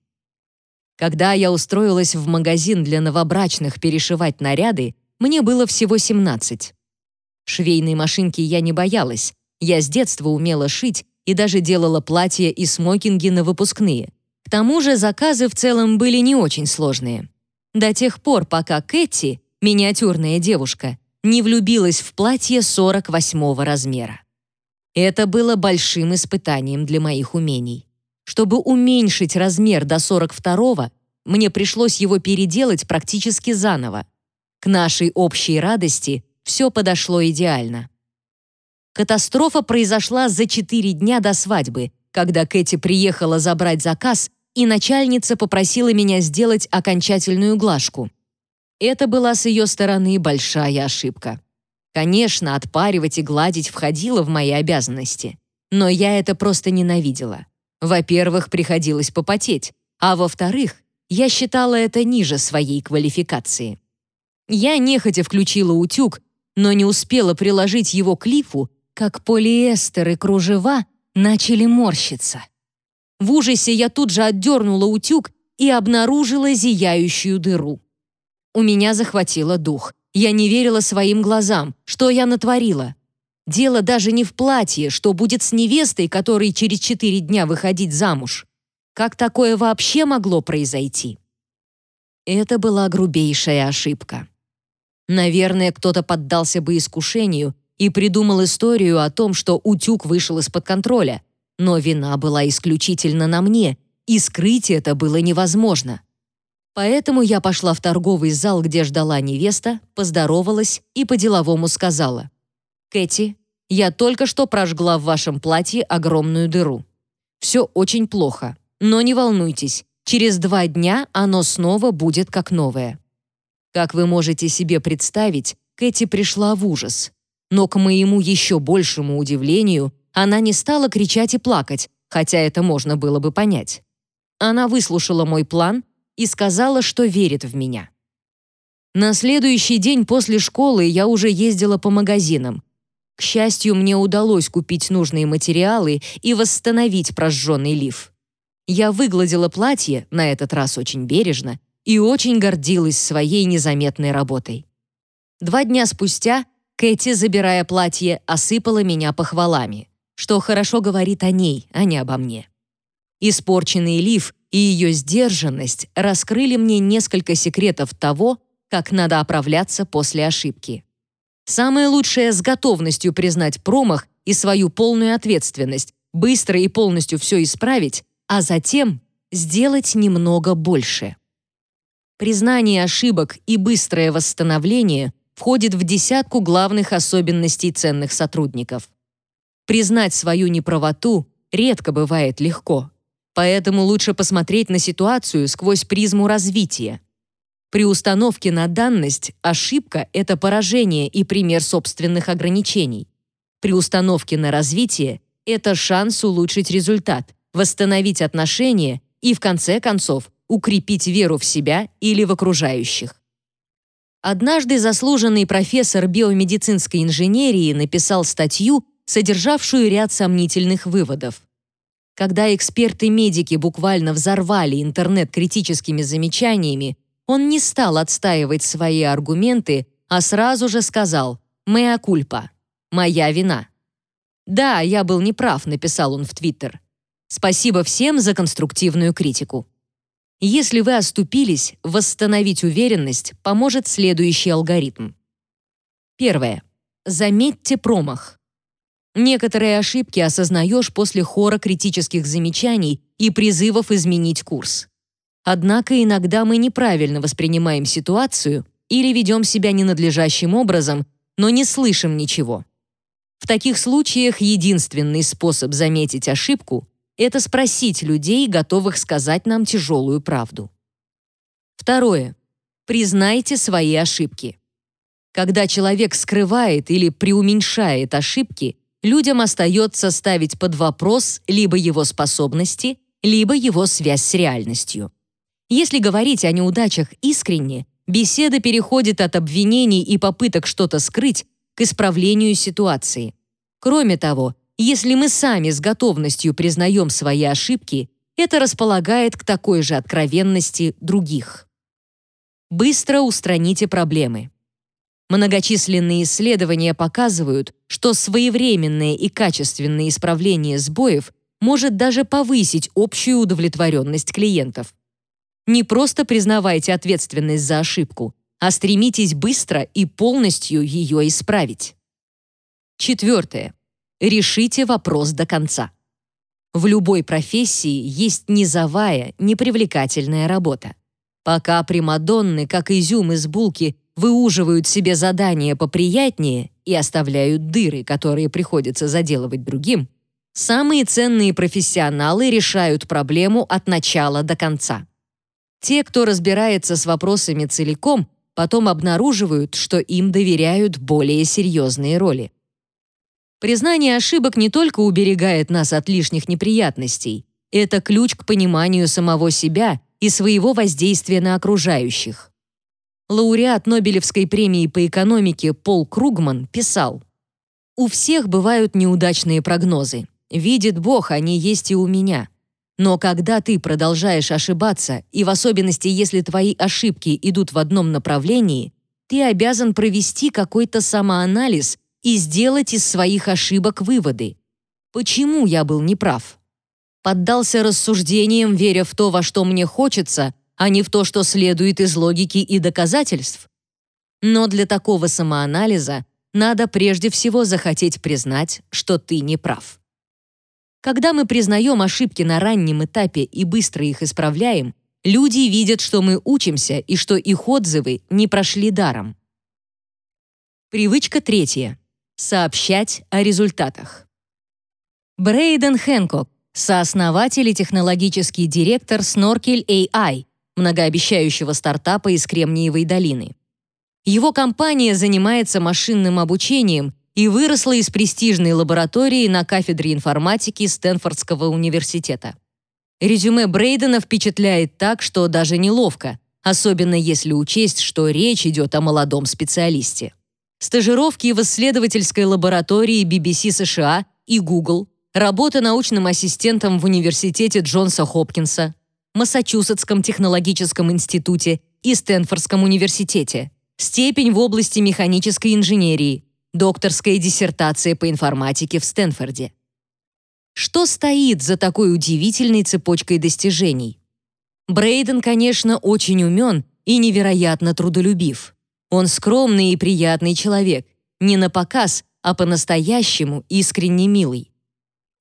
[SPEAKER 1] Когда я устроилась в магазин для новобрачных перешивать наряды, мне было всего 17. Швейной машинки я не боялась. Я с детства умела шить и даже делала платья и смокинги на выпускные. К тому же заказы в целом были не очень сложные. До тех пор, пока Кэти, миниатюрная девушка, не влюбилась в платье 48 размера. Это было большим испытанием для моих умений. Чтобы уменьшить размер до 42-го, мне пришлось его переделать практически заново. К нашей общей радости все подошло идеально. Катастрофа произошла за 4 дня до свадьбы, когда Кэти приехала забрать заказ, и начальница попросила меня сделать окончательную глажку. Это была с ее стороны большая ошибка. Конечно, отпаривать и гладить входило в мои обязанности, но я это просто ненавидела. Во-первых, приходилось попотеть, а во-вторых, я считала это ниже своей квалификации. Я нехотя включила утюг, но не успела приложить его к лифу, как полиэстер и кружева начали морщиться. В ужасе я тут же отдернула утюг и обнаружила зияющую дыру. У меня захватило дух. Я не верила своим глазам. Что я натворила? Дело даже не в платье, что будет с невестой, которой через четыре дня выходить замуж. Как такое вообще могло произойти? Это была грубейшая ошибка. Наверное, кто-то поддался бы искушению и придумал историю о том, что утюг вышел из-под контроля, но вина была исключительно на мне, и скрыть это было невозможно. Поэтому я пошла в торговый зал, где ждала невеста, поздоровалась и по-деловому сказала. «Кэти, я только что прожгла в вашем платье огромную дыру. Все очень плохо, но не волнуйтесь, через два дня оно снова будет как новое». Как вы можете себе представить, Кэти пришла в ужас. Но к моему еще большему удивлению, она не стала кричать и плакать, хотя это можно было бы понять. Она выслушала мой план и сказала, что верит в меня. На следующий день после школы я уже ездила по магазинам. К счастью, мне удалось купить нужные материалы и восстановить прожженный лиф. Я выгладила платье, на этот раз очень бережно, и очень гордилась своей незаметной работой. Два дня спустя Кэти, забирая платье, осыпала меня похвалами, что хорошо говорит о ней, а не обо мне. Испорченный лиф и ее сдержанность раскрыли мне несколько секретов того, как надо оправляться после ошибки. Самое лучшее — с готовностью признать промах и свою полную ответственность, быстро и полностью все исправить, а затем сделать немного больше. Признание ошибок и быстрое восстановление входит в десятку главных особенностей ценных сотрудников. Признать свою неправоту редко бывает легко. Поэтому лучше посмотреть на ситуацию сквозь призму развития. При установке на данность ошибка — это поражение и пример собственных ограничений. При установке на развитие — это шанс улучшить результат, восстановить отношения и, в конце концов, укрепить веру в себя или в окружающих. Однажды заслуженный профессор биомедицинской инженерии написал статью, содержавшую ряд сомнительных выводов. Когда эксперты-медики буквально взорвали интернет критическими замечаниями, он не стал отстаивать свои аргументы, а сразу же сказал «Меа кульпа» — «Моя вина». «Да, я был неправ», — написал он в Твиттер. «Спасибо всем за конструктивную критику». Если вы оступились, восстановить уверенность поможет следующий алгоритм. Первое. Заметьте промах. Некоторые ошибки осознаешь после хора критических замечаний и призывов изменить курс. Однако иногда мы неправильно воспринимаем ситуацию или ведем себя ненадлежащим образом, но не слышим ничего. В таких случаях единственный способ заметить ошибку — это спросить людей, готовых сказать нам тяжелую правду. Второе. Признайте свои ошибки. Когда человек скрывает или преуменьшает ошибки, людям остается ставить под вопрос либо его способности, либо его связь с реальностью. Если говорить о неудачах искренне, беседа переходит от обвинений и попыток что-то скрыть к исправлению ситуации. Кроме того, если мы сами с готовностью признаем свои ошибки, это располагает к такой же откровенности других. Быстро устраните проблемы. Многочисленные исследования показывают, что своевременное и качественное исправление сбоев может даже повысить общую удовлетворенность клиентов. Не просто признавайте ответственность за ошибку, а стремитесь быстро и полностью ее исправить. Четвертое. Решите вопрос до конца. В любой профессии есть низовая, непривлекательная работа. Пока примадонны, как изюм из булки, выуживают себе задания поприятнее и оставляют дыры, которые приходится заделывать другим, самые ценные профессионалы решают проблему от начала до конца. Те, кто разбирается с вопросами целиком, потом обнаруживают, что им доверяют более серьезные роли. Признание ошибок не только уберегает нас от лишних неприятностей, это ключ к пониманию самого себя и своего воздействия на окружающих. Лауреат Нобелевской премии по экономике Пол Кругман писал, «У всех бывают неудачные прогнозы. Видит Бог, они есть и у меня. Но когда ты продолжаешь ошибаться, и в особенности, если твои ошибки идут в одном направлении, ты обязан провести какой-то самоанализ и сделать из своих ошибок выводы. Почему я был неправ? Поддался рассуждениям, веря в то, во что мне хочется, а не в то, что следует из логики и доказательств. Но для такого самоанализа надо прежде всего захотеть признать, что ты не прав. Когда мы признаем ошибки на раннем этапе и быстро их исправляем, люди видят, что мы учимся и что их отзывы не прошли даром. Привычка третья. Сообщать о результатах. Брейден Хэнкок, сооснователь и технологический директор Snorkel AI, многообещающего стартапа из Кремниевой долины. Его компания занимается машинным обучением и выросла из престижной лаборатории на кафедре информатики Стэнфордского университета. Резюме Брейдена впечатляет так, что даже неловко, особенно если учесть, что речь идет о молодом специалисте. Стажировки в исследовательской лаборатории BBC США и Google, работа научным ассистентом в университете Джонса Хопкинса, Массачусетском технологическом институте и Стэнфордском университете, степень в области механической инженерии, докторская диссертация по информатике в Стэнфорде. Что стоит за такой удивительной цепочкой достижений? Брейден, конечно, очень умен и невероятно трудолюбив. Он скромный и приятный человек, не на показ, а по-настоящему искренне милый.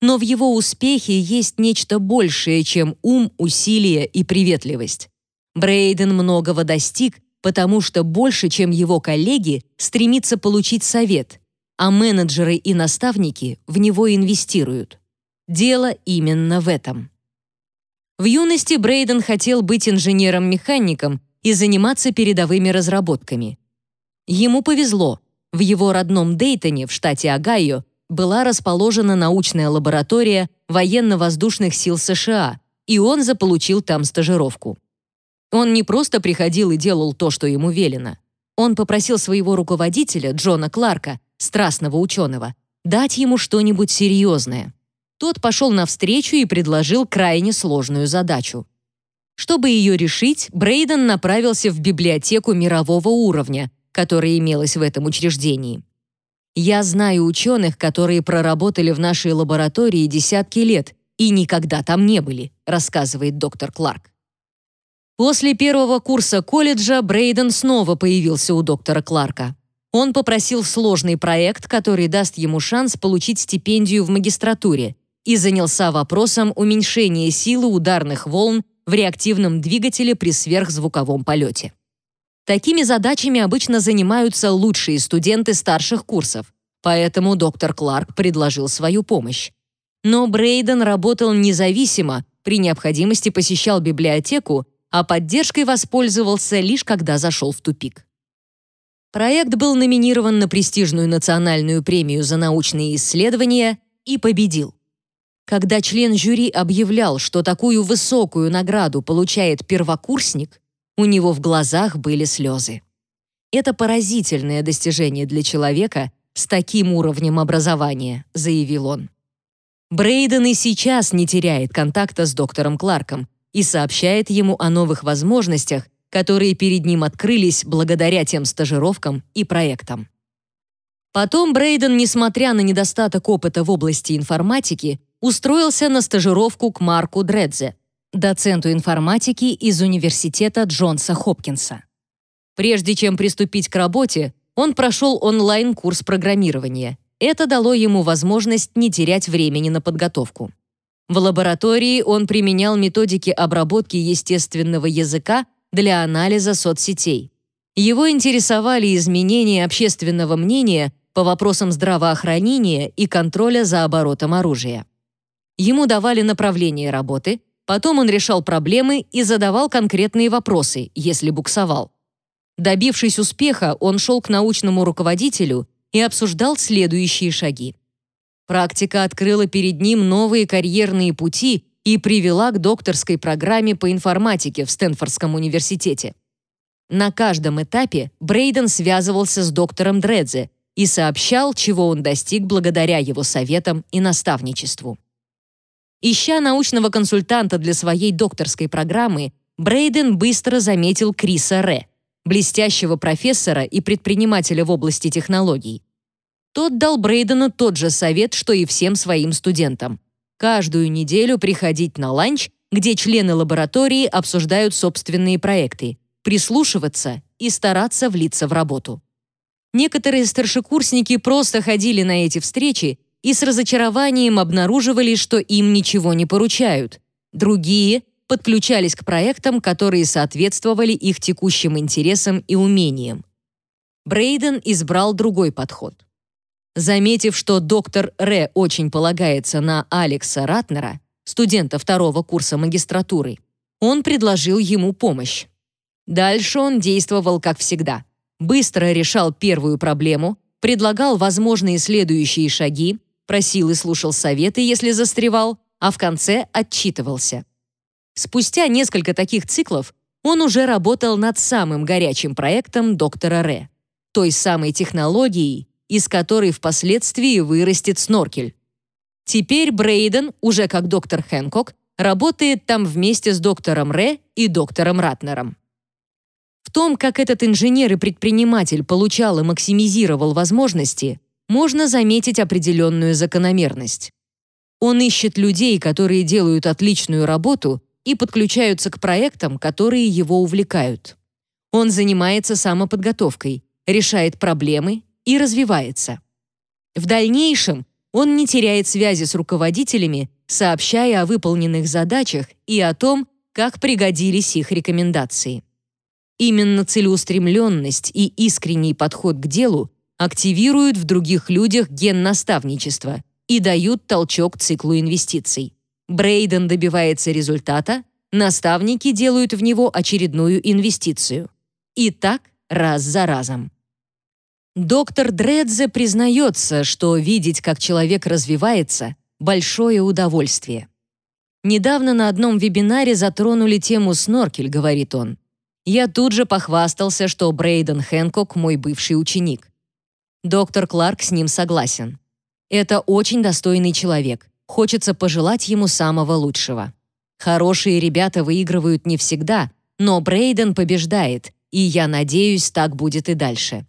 [SPEAKER 1] Но в его успехе есть нечто большее, чем ум, усилие и приветливость. Брейден многого достиг потому что больше, чем его коллеги, стремится получить совет, а менеджеры и наставники в него инвестируют. Дело именно в этом. В юности Брейден хотел быть инженером-механиком и заниматься передовыми разработками. Ему повезло. В его родном Дейтоне в штате Огайо была расположена научная лаборатория военно-воздушных сил США, и он заполучил там стажировку. Он не просто приходил и делал то, что ему велено. Он попросил своего руководителя, Джона Кларка, страстного ученого, дать ему что-нибудь серьезное. Тот пошел навстречу и предложил крайне сложную задачу. Чтобы ее решить, Брейден направился в библиотеку мирового уровня, которая имелась в этом учреждении. «Я знаю ученых, которые проработали в нашей лаборатории десятки лет и никогда там не были», рассказывает доктор Кларк. После первого курса колледжа Брейден снова появился у доктора Кларка. Он попросил сложный проект, который даст ему шанс получить стипендию в магистратуре, и занялся вопросом уменьшения силы ударных волн в реактивном двигателе при сверхзвуковом полете. Такими задачами обычно занимаются лучшие студенты старших курсов, поэтому доктор Кларк предложил свою помощь. Но Брейден работал независимо, при необходимости посещал библиотеку а поддержкой воспользовался лишь когда зашел в тупик. Проект был номинирован на престижную национальную премию за научные исследования и победил. Когда член жюри объявлял, что такую высокую награду получает первокурсник, у него в глазах были слезы. Это поразительное достижение для человека с таким уровнем образования, заявил он. Брейден и сейчас не теряет контакта с доктором Кларком, и сообщает ему о новых возможностях, которые перед ним открылись благодаря тем стажировкам и проектам. Потом Брейден, несмотря на недостаток опыта в области информатики, устроился на стажировку к Марку Дредзе, доценту информатики из университета Джонса Хопкинса. Прежде чем приступить к работе, он прошел онлайн-курс программирования. Это дало ему возможность не терять времени на подготовку. В лаборатории он применял методики обработки естественного языка для анализа соцсетей. Его интересовали изменения общественного мнения по вопросам здравоохранения и контроля за оборотом оружия. Ему давали направление работы, потом он решал проблемы и задавал конкретные вопросы, если буксовал. Добившись успеха, он шел к научному руководителю и обсуждал следующие шаги. Практика открыла перед ним новые карьерные пути и привела к докторской программе по информатике в Стэнфордском университете. На каждом этапе Брейден связывался с доктором Дредзе и сообщал, чего он достиг благодаря его советам и наставничеству. Ища научного консультанта для своей докторской программы, Брейден быстро заметил Криса Ре, блестящего профессора и предпринимателя в области технологий. Тот дал Брейдену тот же совет, что и всем своим студентам. Каждую неделю приходить на ланч, где члены лаборатории обсуждают собственные проекты, прислушиваться и стараться влиться в работу. Некоторые старшекурсники просто ходили на эти встречи и с разочарованием обнаруживали, что им ничего не поручают. Другие подключались к проектам, которые соответствовали их текущим интересам и умениям. Брейден избрал другой подход. Заметив, что доктор Ре очень полагается на Алекса Ратнера, студента второго курса магистратуры, он предложил ему помощь. Дальше он действовал как всегда. Быстро решал первую проблему, предлагал возможные следующие шаги, просил и слушал советы, если застревал, а в конце отчитывался. Спустя несколько таких циклов он уже работал над самым горячим проектом доктора Ре, той самой технологией, из которой впоследствии вырастет сноркель. Теперь Брейден, уже как доктор Хэнкок, работает там вместе с доктором Ре и доктором Ратнером. В том, как этот инженер и предприниматель получал и максимизировал возможности, можно заметить определенную закономерность. Он ищет людей, которые делают отличную работу и подключаются к проектам, которые его увлекают. Он занимается самоподготовкой, решает проблемы и развивается. В дальнейшем он не теряет связи с руководителями, сообщая о выполненных задачах и о том, как пригодились их рекомендации. Именно целеустремленность и искренний подход к делу активируют в других людях ген наставничества и дают толчок циклу инвестиций. Брейден добивается результата, наставники делают в него очередную инвестицию. И так раз за разом. Доктор Дредзе признается, что видеть, как человек развивается, большое удовольствие. Недавно на одном вебинаре затронули тему сноркель, говорит он. Я тут же похвастался, что Брейден Хэнкок мой бывший ученик. Доктор Кларк с ним согласен. Это очень достойный человек. Хочется пожелать ему самого лучшего. Хорошие ребята выигрывают не всегда, но Брейден побеждает, и я надеюсь, так будет и дальше.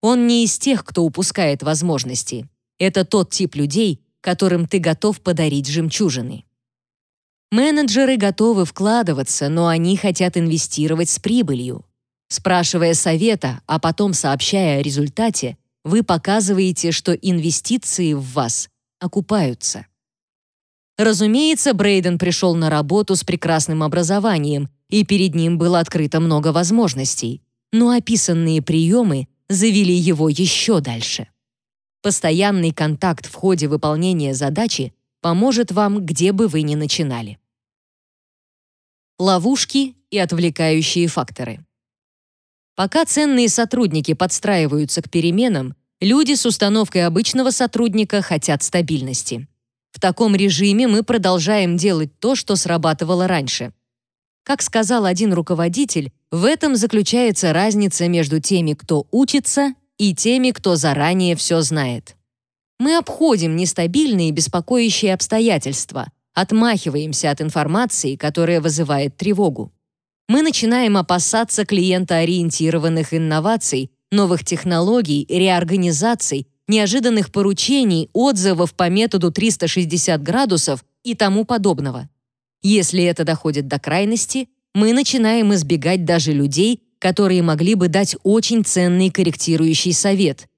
[SPEAKER 1] Он не из тех, кто упускает возможности. Это тот тип людей, которым ты готов подарить жемчужины. Менеджеры готовы вкладываться, но они хотят инвестировать с прибылью. Спрашивая совета, а потом сообщая о результате, вы показываете, что инвестиции в вас окупаются. Разумеется, Брейден пришел на работу с прекрасным образованием, и перед ним было открыто много возможностей. Но описанные приемы завели его еще дальше. Постоянный контакт в ходе выполнения задачи поможет вам, где бы вы ни начинали. Ловушки и отвлекающие факторы. Пока ценные сотрудники подстраиваются к переменам, люди с установкой обычного сотрудника хотят стабильности. В таком режиме мы продолжаем делать то, что срабатывало раньше. Как сказал один руководитель, в этом заключается разница между теми, кто учится, и теми, кто заранее все знает. Мы обходим нестабильные и беспокоящие обстоятельства, отмахиваемся от информации, которая вызывает тревогу. Мы начинаем опасаться клиентоориентированных инноваций, новых технологий, реорганизаций, неожиданных поручений, отзывов по методу 360 градусов и тому подобного. Если это доходит до крайности, мы начинаем избегать даже людей, которые могли бы дать очень ценный корректирующий совет.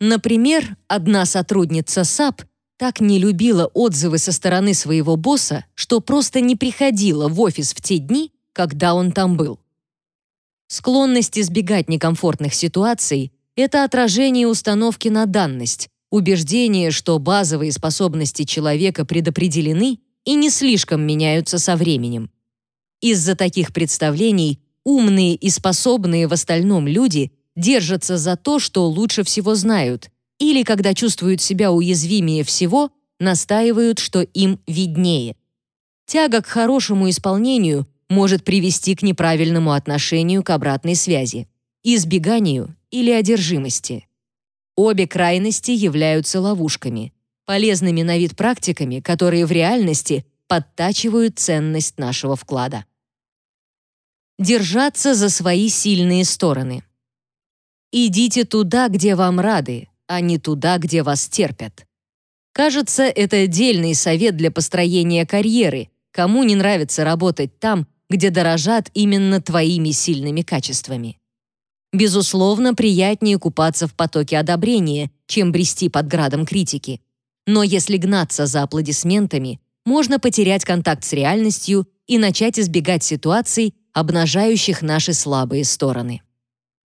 [SPEAKER 1] Например, одна сотрудница САП так не любила отзывы со стороны своего босса, что просто не приходила в офис в те дни, когда он там был. Склонность избегать некомфортных ситуаций — это отражение установки на данность, убеждение, что базовые способности человека предопределены и не слишком меняются со временем. Из-за таких представлений Умные и способные в остальном люди держатся за то, что лучше всего знают, или, когда чувствуют себя уязвимее всего, настаивают, что им виднее. Тяга к хорошему исполнению может привести к неправильному отношению к обратной связи, избеганию или одержимости. Обе крайности являются ловушками, полезными на вид практиками, которые в реальности подтачивают ценность нашего вклада. Держаться за свои сильные стороны. Идите туда, где вам рады, а не туда, где вас терпят. Кажется, это отдельный совет для построения карьеры, кому не нравится работать там, где дорожат именно твоими сильными качествами. Безусловно, приятнее купаться в потоке одобрения, чем брести под градом критики. Но если гнаться за аплодисментами, можно потерять контакт с реальностью и начать избегать ситуаций, обнажающих наши слабые стороны.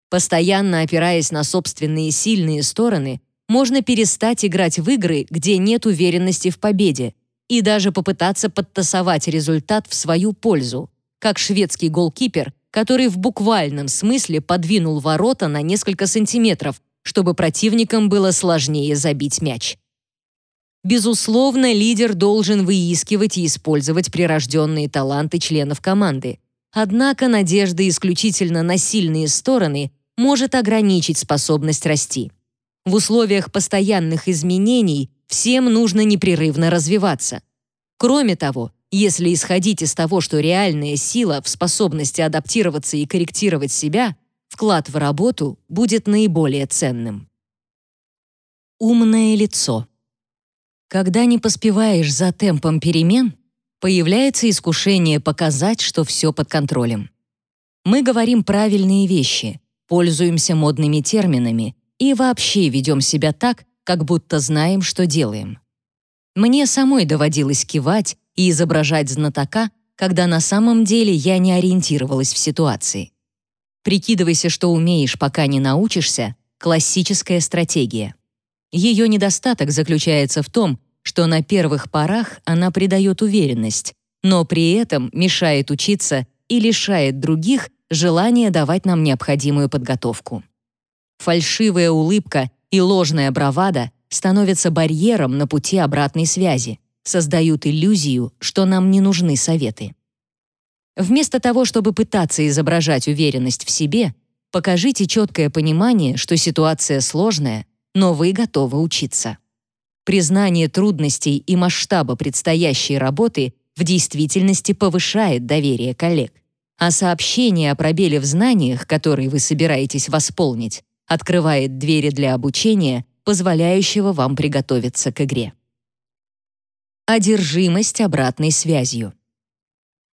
[SPEAKER 1] Постоянно опираясь на собственные сильные стороны, можно перестать играть в игры, где нет уверенности в победе, и даже попытаться подтасовать результат в свою пользу, как шведский голкипер, который в буквальном смысле подвинул ворота на несколько сантиметров, чтобы противникам было сложнее забить мяч. Безусловно, лидер должен выискивать и использовать прирожденные таланты членов команды. Однако надежда исключительно на сильные стороны может ограничить способность расти. В условиях постоянных изменений всем нужно непрерывно развиваться. Кроме того, если исходить из того, что реальная сила в способности адаптироваться и корректировать себя, вклад в работу будет наиболее ценным. Умное лицо. Когда не поспеваешь за темпом перемен, появляется искушение показать, что все под контролем. Мы говорим правильные вещи, пользуемся модными терминами и вообще ведем себя так, как будто знаем, что делаем. Мне самой доводилось кивать и изображать знатока, когда на самом деле я не ориентировалась в ситуации. Прикидывайся, что умеешь, пока не научишься — классическая стратегия. Ее недостаток заключается в том, что на первых порах она придает уверенность, но при этом мешает учиться и лишает других желание давать нам необходимую подготовку. Фальшивая улыбка и ложная бравада становятся барьером на пути обратной связи, создают иллюзию, что нам не нужны советы. Вместо того, чтобы пытаться изображать уверенность в себе, покажите четкое понимание, что ситуация сложная, но вы готовы учиться. Признание трудностей и масштаба предстоящей работы в действительности повышает доверие коллег а сообщение о пробеле в знаниях, который вы собираетесь восполнить, открывает двери для обучения, позволяющего вам приготовиться к игре. Одержимость обратной связью.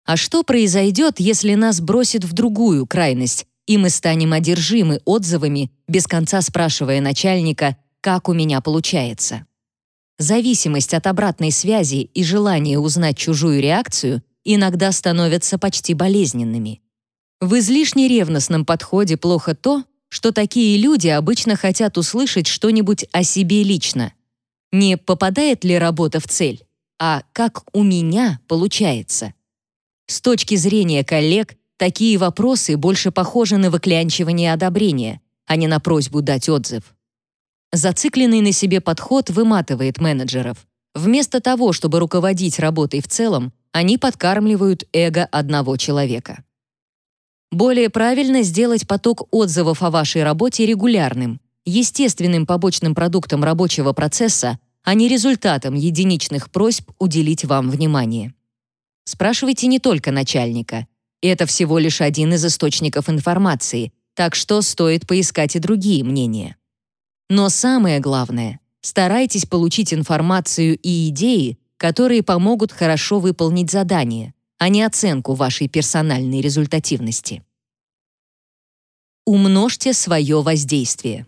[SPEAKER 1] А что произойдет, если нас бросит в другую крайность, и мы станем одержимы отзывами, без конца спрашивая начальника, как у меня получается? Зависимость от обратной связи и желание узнать чужую реакцию иногда становятся почти болезненными. В излишне ревностном подходе плохо то, что такие люди обычно хотят услышать что-нибудь о себе лично. Не попадает ли работа в цель, а как у меня получается. С точки зрения коллег, такие вопросы больше похожи на выклянчивание одобрения, а не на просьбу дать отзыв. Зацикленный на себе подход выматывает менеджеров. Вместо того, чтобы руководить работой в целом, они подкармливают эго одного человека. Более правильно сделать поток отзывов о вашей работе регулярным, естественным побочным продуктом рабочего процесса, а не результатом единичных просьб уделить вам внимание. Спрашивайте не только начальника. Это всего лишь один из источников информации, так что стоит поискать и другие мнения. Но самое главное, старайтесь получить информацию и идеи, которые помогут хорошо выполнить задание, а не оценку вашей персональной результативности. Умножьте свое воздействие.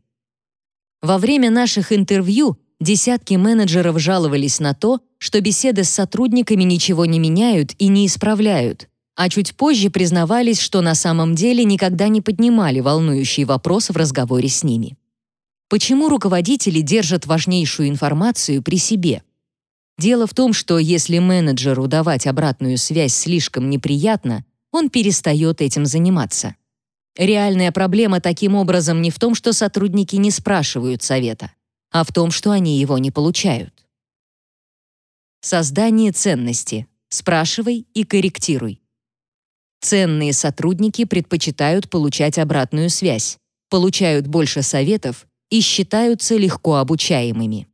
[SPEAKER 1] Во время наших интервью десятки менеджеров жаловались на то, что беседы с сотрудниками ничего не меняют и не исправляют, а чуть позже признавались, что на самом деле никогда не поднимали волнующий вопрос в разговоре с ними. Почему руководители держат важнейшую информацию при себе? Дело в том, что если менеджеру давать обратную связь слишком неприятно, он перестает этим заниматься. Реальная проблема таким образом не в том, что сотрудники не спрашивают совета, а в том, что они его не получают. Создание ценности. Спрашивай и корректируй. Ценные сотрудники предпочитают получать обратную связь, получают больше советов и считаются легко обучаемыми.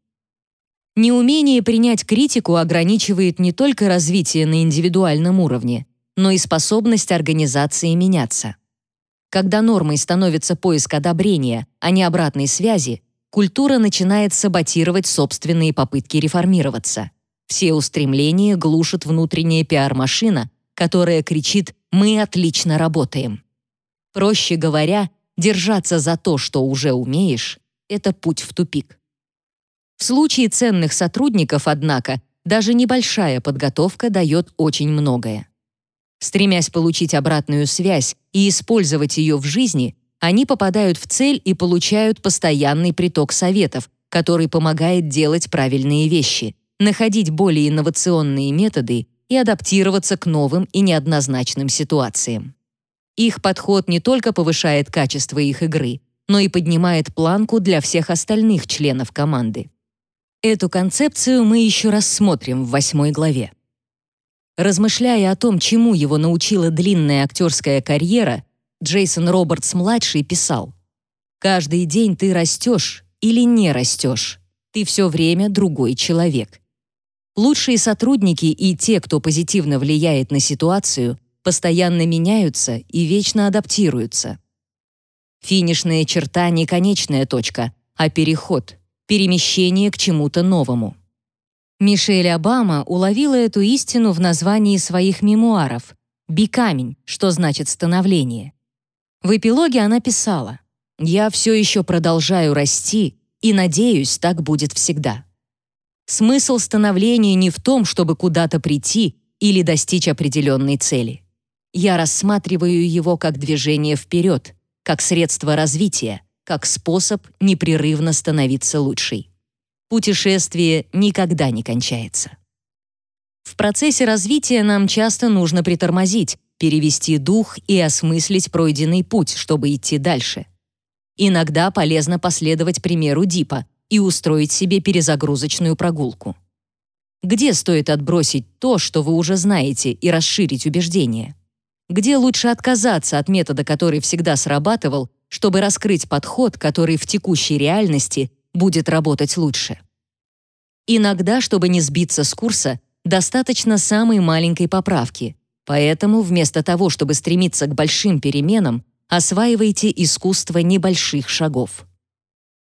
[SPEAKER 1] Неумение принять критику ограничивает не только развитие на индивидуальном уровне, но и способность организации меняться. Когда нормой становится поиск одобрения, а не обратной связи, культура начинает саботировать собственные попытки реформироваться. Все устремления глушит внутренняя пиар-машина, которая кричит «Мы отлично работаем». Проще говоря, держаться за то, что уже умеешь, это путь в тупик. В случае ценных сотрудников, однако, даже небольшая подготовка дает очень многое. Стремясь получить обратную связь и использовать ее в жизни, они попадают в цель и получают постоянный приток советов, который помогает делать правильные вещи, находить более инновационные методы и адаптироваться к новым и неоднозначным ситуациям. Их подход не только повышает качество их игры, но и поднимает планку для всех остальных членов команды. Эту концепцию мы еще раз смотрим в восьмой главе. Размышляя о том, чему его научила длинная актерская карьера, Джейсон Робертс-младший писал «Каждый день ты растешь или не растешь. Ты все время другой человек. Лучшие сотрудники и те, кто позитивно влияет на ситуацию, постоянно меняются и вечно адаптируются. Финишная черта не конечная точка, а переход, перемещение к чему-то новому. Мишель Обама уловила эту истину в названии своих мемуаров «Бикамень», что значит «становление». В эпилоге она писала «Я все еще продолжаю расти и надеюсь, так будет всегда». Смысл становления не в том, чтобы куда-то прийти или достичь определенной цели. Я рассматриваю его как движение вперед, как средство развития, как способ непрерывно становиться лучшей. Путешествие никогда не кончается. В процессе развития нам часто нужно притормозить, перевести дух и осмыслить пройденный путь, чтобы идти дальше. Иногда полезно последовать примеру Дипа и устроить себе перезагрузочную прогулку. Где стоит отбросить то, что вы уже знаете, и расширить убеждения? Где лучше отказаться от метода, который всегда срабатывал, чтобы раскрыть подход, который в текущей реальности будет работать лучше? Иногда, чтобы не сбиться с курса, достаточно самой маленькой поправки. Поэтому вместо того, чтобы стремиться к большим переменам, осваивайте искусство небольших шагов.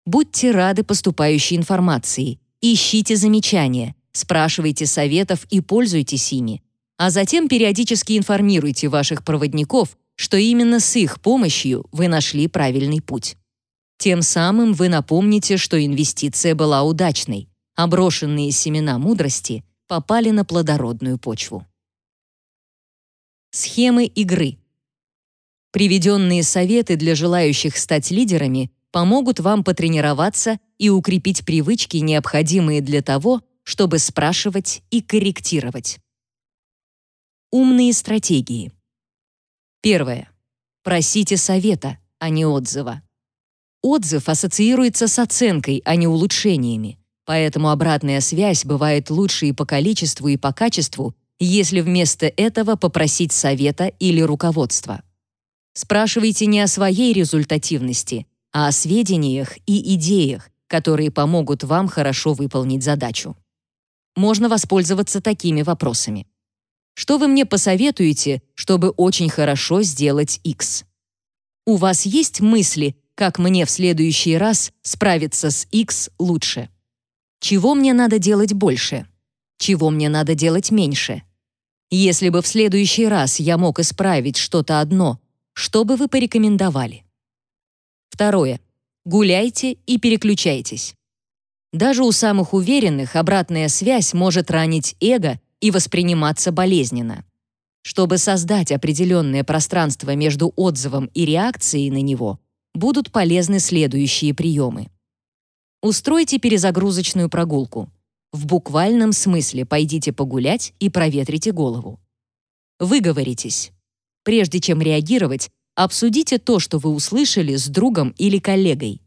[SPEAKER 1] Будьте рады поступающей информации, ищите замечания, спрашивайте советов и пользуйтесь ими, а затем периодически информируйте ваших проводников, что именно с их помощью вы нашли правильный путь. Тем самым вы напомните, что инвестиция была удачной, а брошенные семена мудрости попали на плодородную почву. Схемы игры. Приведенные советы для желающих стать лидерами помогут вам потренироваться и укрепить привычки, необходимые для того, чтобы спрашивать и корректировать. Умные стратегии. Первое. Просите совета, а не отзыва. Отзыв ассоциируется с оценкой, а не улучшениями, поэтому обратная связь бывает лучше и по количеству, и по качеству, если вместо этого попросить совета или руководства. Спрашивайте не о своей результативности, а о сведениях и идеях, которые помогут вам хорошо выполнить задачу. Можно воспользоваться такими вопросами. Что вы мне посоветуете, чтобы очень хорошо сделать X? У вас есть мысли, как мне в следующий раз справиться с X лучше? Чего мне надо делать больше? Чего мне надо делать меньше? Если бы в следующий раз я мог исправить что-то одно, что бы вы порекомендовали? Второе. Гуляйте и переключайтесь. Даже у самых уверенных обратная связь может ранить эго и восприниматься болезненно. Чтобы создать определенное пространство между отзывом и реакцией на него, будут полезны следующие приемы. Устройте перезагрузочную прогулку. В буквальном смысле пойдите погулять и проветрите голову. Выговоритесь. Прежде чем реагировать, обсудите то, что вы услышали с другом или коллегой.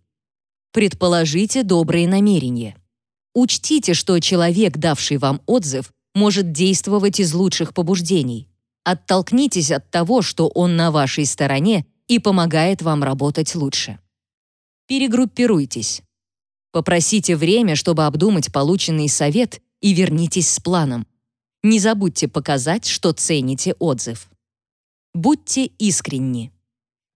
[SPEAKER 1] Предположите добрые намерения. Учтите, что человек, давший вам отзыв, может действовать из лучших побуждений. Оттолкнитесь от того, что он на вашей стороне и помогает вам работать лучше. Перегруппируйтесь. Попросите время, чтобы обдумать полученный совет и вернитесь с планом. Не забудьте показать, что цените отзыв. Будьте искренни.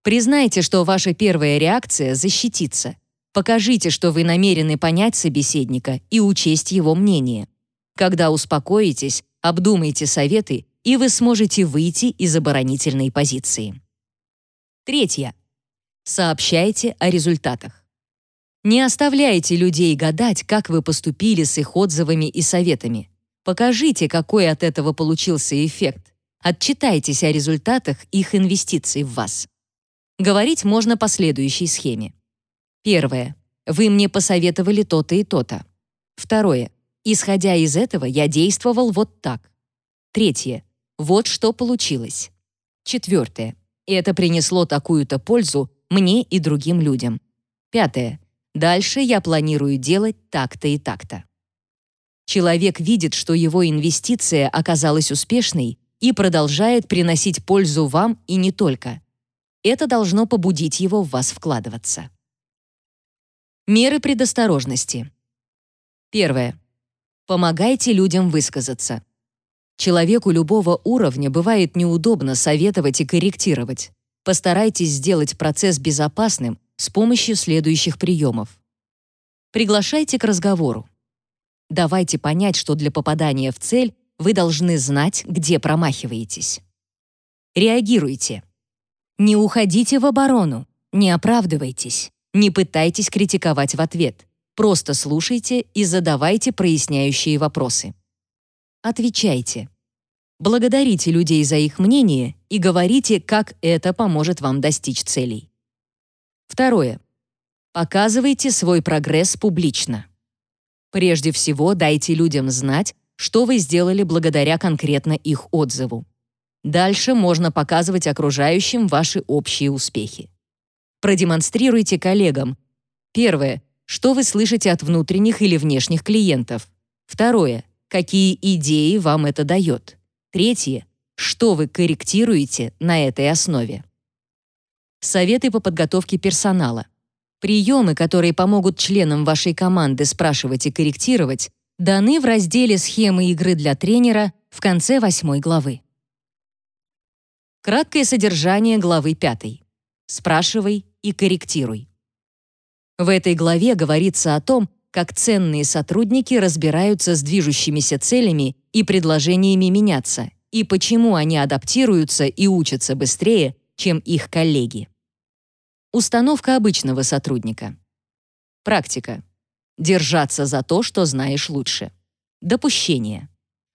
[SPEAKER 1] Признайте, что ваша первая реакция — защититься — Покажите, что вы намерены понять собеседника и учесть его мнение. Когда успокоитесь, обдумайте советы, и вы сможете выйти из оборонительной позиции. Третье. Сообщайте о результатах. Не оставляйте людей гадать, как вы поступили с их отзывами и советами. Покажите, какой от этого получился эффект. Отчитайтесь о результатах их инвестиций в вас. Говорить можно по следующей схеме. Первое. Вы мне посоветовали то-то и то-то. Второе. Исходя из этого, я действовал вот так. Третье. Вот что получилось. Четвертое. Это принесло такую-то пользу мне и другим людям. Пятое. Дальше я планирую делать так-то и так-то. Человек видит, что его инвестиция оказалась успешной и продолжает приносить пользу вам и не только. Это должно побудить его в вас вкладываться. Меры предосторожности. Первое. Помогайте людям высказаться. Человеку любого уровня бывает неудобно советовать и корректировать. Постарайтесь сделать процесс безопасным с помощью следующих приемов. Приглашайте к разговору. Давайте понять, что для попадания в цель вы должны знать, где промахиваетесь. Реагируйте. Не уходите в оборону, не оправдывайтесь. Не пытайтесь критиковать в ответ. Просто слушайте и задавайте проясняющие вопросы. Отвечайте. Благодарите людей за их мнение и говорите, как это поможет вам достичь целей. Второе. Показывайте свой прогресс публично. Прежде всего, дайте людям знать, что вы сделали благодаря конкретно их отзыву. Дальше можно показывать окружающим ваши общие успехи. Продемонстрируйте коллегам. Первое. Что вы слышите от внутренних или внешних клиентов? Второе. Какие идеи вам это дает? Третье. Что вы корректируете на этой основе? Советы по подготовке персонала. Приемы, которые помогут членам вашей команды спрашивать и корректировать, даны в разделе «Схемы игры для тренера» в конце восьмой главы. Краткое содержание главы пятой. Спрашивай и корректируй. В этой главе говорится о том, как ценные сотрудники разбираются с движущимися целями и предложениями меняться, и почему они адаптируются и учатся быстрее, чем их коллеги. Установка обычного сотрудника. Практика. Держаться за то, что знаешь лучше. Допущение.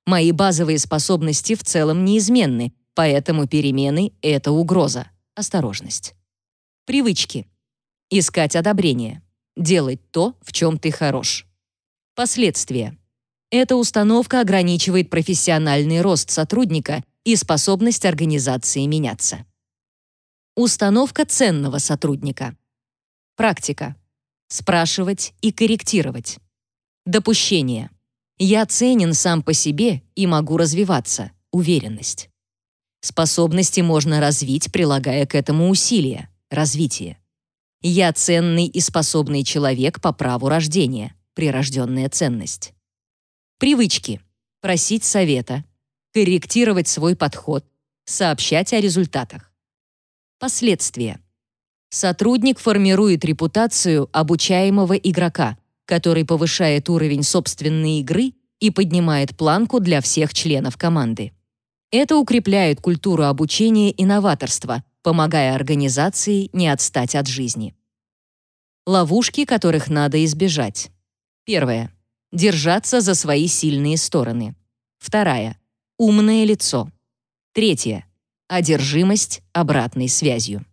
[SPEAKER 1] Мои базовые способности в целом неизменны, поэтому перемены — это угроза. Осторожность. Привычки. Искать одобрение. Делать то, в чем ты хорош. Последствия. Эта установка ограничивает профессиональный рост сотрудника и способность организации меняться. Установка ценного сотрудника. Практика. Спрашивать и корректировать. Допущение. Я ценен сам по себе и могу развиваться. Уверенность. Способности можно развить, прилагая к этому усилия развитие. Я ценный и способный человек по праву рождения, прирожденная ценность. Привычки. Просить совета, корректировать свой подход, сообщать о результатах. Последствия. Сотрудник формирует репутацию обучаемого игрока, который повышает уровень собственной игры и поднимает планку для всех членов команды. Это укрепляет культуру обучения и новаторства, помогая организации не отстать от жизни. Ловушки, которых надо избежать. Первое. Держаться за свои сильные стороны. Вторая. Умное лицо. Третье. Одержимость обратной связью.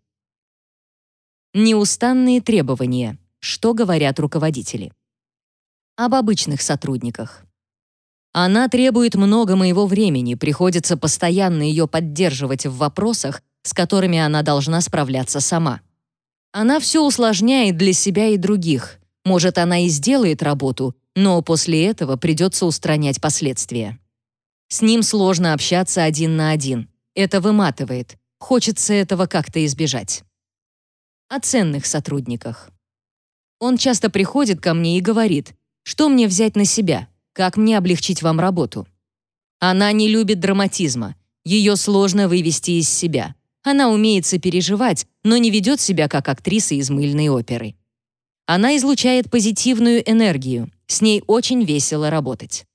[SPEAKER 1] Неустанные требования. Что говорят руководители? Об обычных сотрудниках. Она требует много моего времени, приходится постоянно ее поддерживать в вопросах, с которыми она должна справляться сама. Она все усложняет для себя и других. Может, она и сделает работу, но после этого придется устранять последствия. С ним сложно общаться один на один. Это выматывает. Хочется этого как-то избежать. О ценных сотрудниках. Он часто приходит ко мне и говорит, что мне взять на себя, как мне облегчить вам работу. Она не любит драматизма, ее сложно вывести из себя. Она умеет сопереживать, но не ведет себя как актриса из мыльной оперы. Она излучает позитивную энергию, с ней очень весело работать.